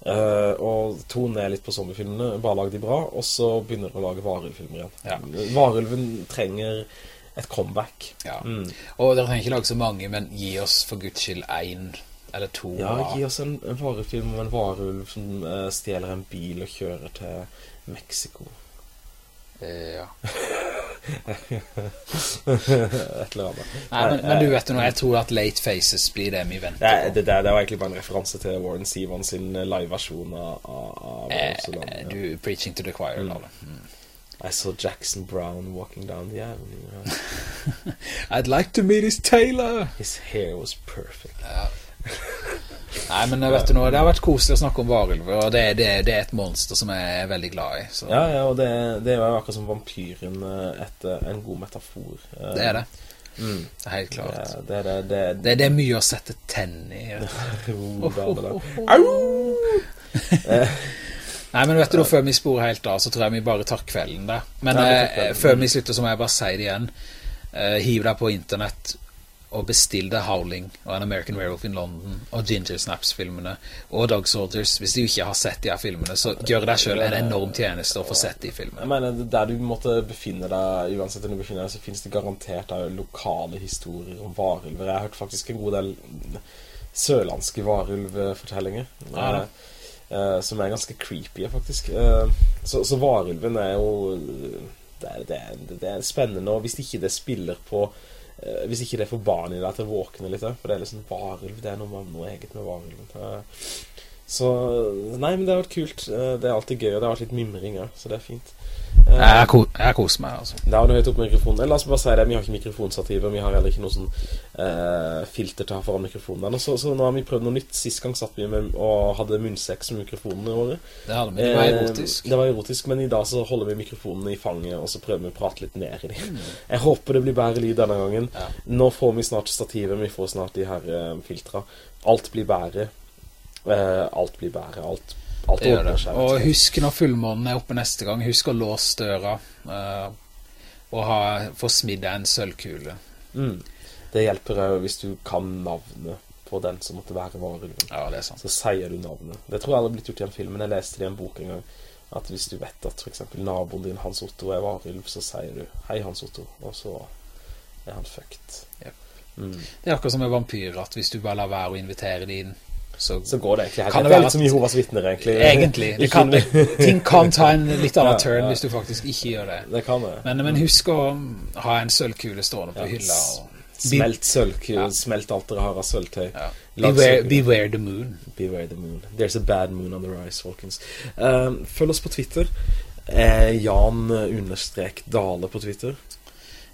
Uh, og to ned litt på zombiefilmene, bare lag de bra, og så begynner du å lage varulfilmer igjen. Ja. Varulven trenger et comeback. Ja. Mm. Og dere trenger ikke lage så mange, men gi oss for guds skyld en eller to. Ja, gi oss en, en varulfilm om en varulv som uh, stjeler en bil og kjører til Mexico. Uh, ja. Et eller annet. Nei, men, men, du vet jo nå, jeg tror at Late Faces blir det vi venter på. Det, det, det var egentlig bare en referanse til Warren Sivan sin eh, live-versjon av, av eh, ja. Du, Preaching to the Choir, mm. mm. I saw Jackson Brown walking down the avenue. I'd like to meet his tailor. His hair was perfect. Ja. Nei, men vet du nå, det har vært koselig å snakke om varulver, og det, det, det, er et monster som jeg er veldig glad i. Så. Ja, ja, og det, det er jo akkurat som vampyren eh, etter en god metafor. Eh, det er det. Mm. Er helt klart. Det, det, det, det, det, er mye å sette tenn i. Au! Nei, men vet du, før vi sporer helt av, så tror jeg vi bare tar kvelden der. Men ja, eh, før vi slutter, så må jeg bare si det igjen. Eh, hiv deg på internett og bestill The Howling og An American Werewolf in London og Ginger Snaps-filmene og Dog Soldiers. Hvis du ikke har sett de her filmene, så gjør deg selv en enorm tjeneste å få sett de filmene. Jeg mener, der du måtte befinne deg, uansett hvor du befinner deg, så finnes det garantert lokale historier om varulver. Jeg har hørt faktisk en god del sørlandske varulvfortellinger. Ja, da. Uh, som er ganske creepy, faktisk. Uh, så, så varulven er jo det er, det, er, det er, spennende, og hvis ikke det spiller på Eh, hvis ikke det får barn i deg til å våkne litt, for det er liksom varulv, det er noe, noe eget med varulven. Så, nei, men det har vært kult. Eh, det er alltid gøy, og det har vært litt mimring så det er fint. Jeg, ko jeg koser meg, altså. Da har du høyt opp mikrofonen. La oss bare si det, vi har ikke mikrofonstativer, vi har heller ikke noe sånn uh, filter til å ha foran mikrofonen. Så, så, nå har vi prøvd noe nytt. Sist gang satt vi med og hadde munnsex med mikrofonene våre. Det hadde det var erotisk. Eh, det var erotisk, men i dag så holder vi mikrofonene i fanget, og så prøver vi å prate litt ned i dem. Mm. Jeg håper det blir bedre lyd denne gangen. Ja. Nå får vi snart stativet, vi får snart de her uh, filtra. Alt blir bedre. Eh, alt blir bedre, alt Alt det det. Seg, og husk når fullmånen er oppe neste gang, husk å låse døra uh, og ha, få smidd deg en sølvkule. Mm. Det hjelper jo hvis du kan navnet på den som måtte være varulven. Ja, det er sant. Så sier du navnet. Det tror jeg aldri blitt gjort i en film, men jeg leste det i en bok en gang. At hvis du vet at for eksempel naboen din, Hans Otto, er varulv, så sier du 'Hei, Hans Otto', og så er han fucked. Yep. Mm. Det er akkurat som med vampyrer, at hvis du bare lar være å invitere din så, så, går det egentlig helt. Kan det, være litt som Jehovas vittner, egentlig. Egentlig. Kan, ting kan ta en litt annen turn ja. hvis du faktisk ikke gjør det. Det kan det. Men, men husk å ha en sølvkule stående på hylla. Og, smelt sølvkule, ja. smelt alt dere har av sølvtøy. Ja. Beware, beware, the moon. Beware the moon. There's a bad moon on the rise, folkens. Uh, følg oss på Twitter. Eh, Jan understrek Dale på Twitter.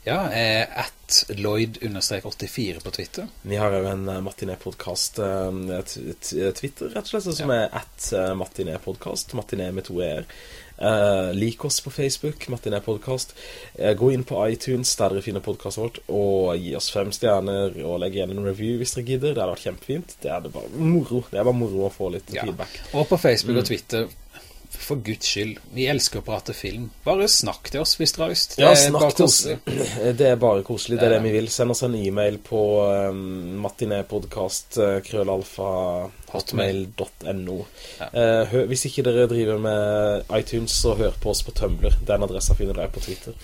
Ja, er at Lloyd-84 på Twitter. Vi har jo en uh, Matiné-podcast uh, Twitter, rett og slett, som ja. er at uh, Matiné-podcast, Matiné med to e-er. Uh, lik oss på Facebook, Matiné Podcast. Uh, gå inn på iTunes, der dere finner podcastet vårt, og gi oss fem stjerner, og legg igjen en review hvis dere gidder. Det hadde vært kjempefint. Det er bare moro. Det er bare moro å få litt ja. feedback. Og på Facebook og Twitter for Guds skyld, vi elsker å prate film. Bare snakk til oss hvis dere har lyst. Det ja, snakk til oss. Det er bare koselig, det er det, vi vil. Send oss en e-mail på um, matinépodcast uh, krøllalfa hotmail.no ja. uh, Hvis ikke dere driver med iTunes, så hør på oss på Tumblr. Den adressa finner dere på Twitter.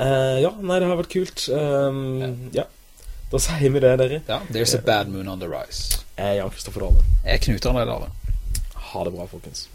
Uh, ja, nei, det har vært kult. Um, ja. Da sier vi det, dere. Ja, There's a bad moon on the rise. Jeg er Jan Kristoffer Dahle. Jeg er Knut Arne Dahle. Ha det bra, folkens.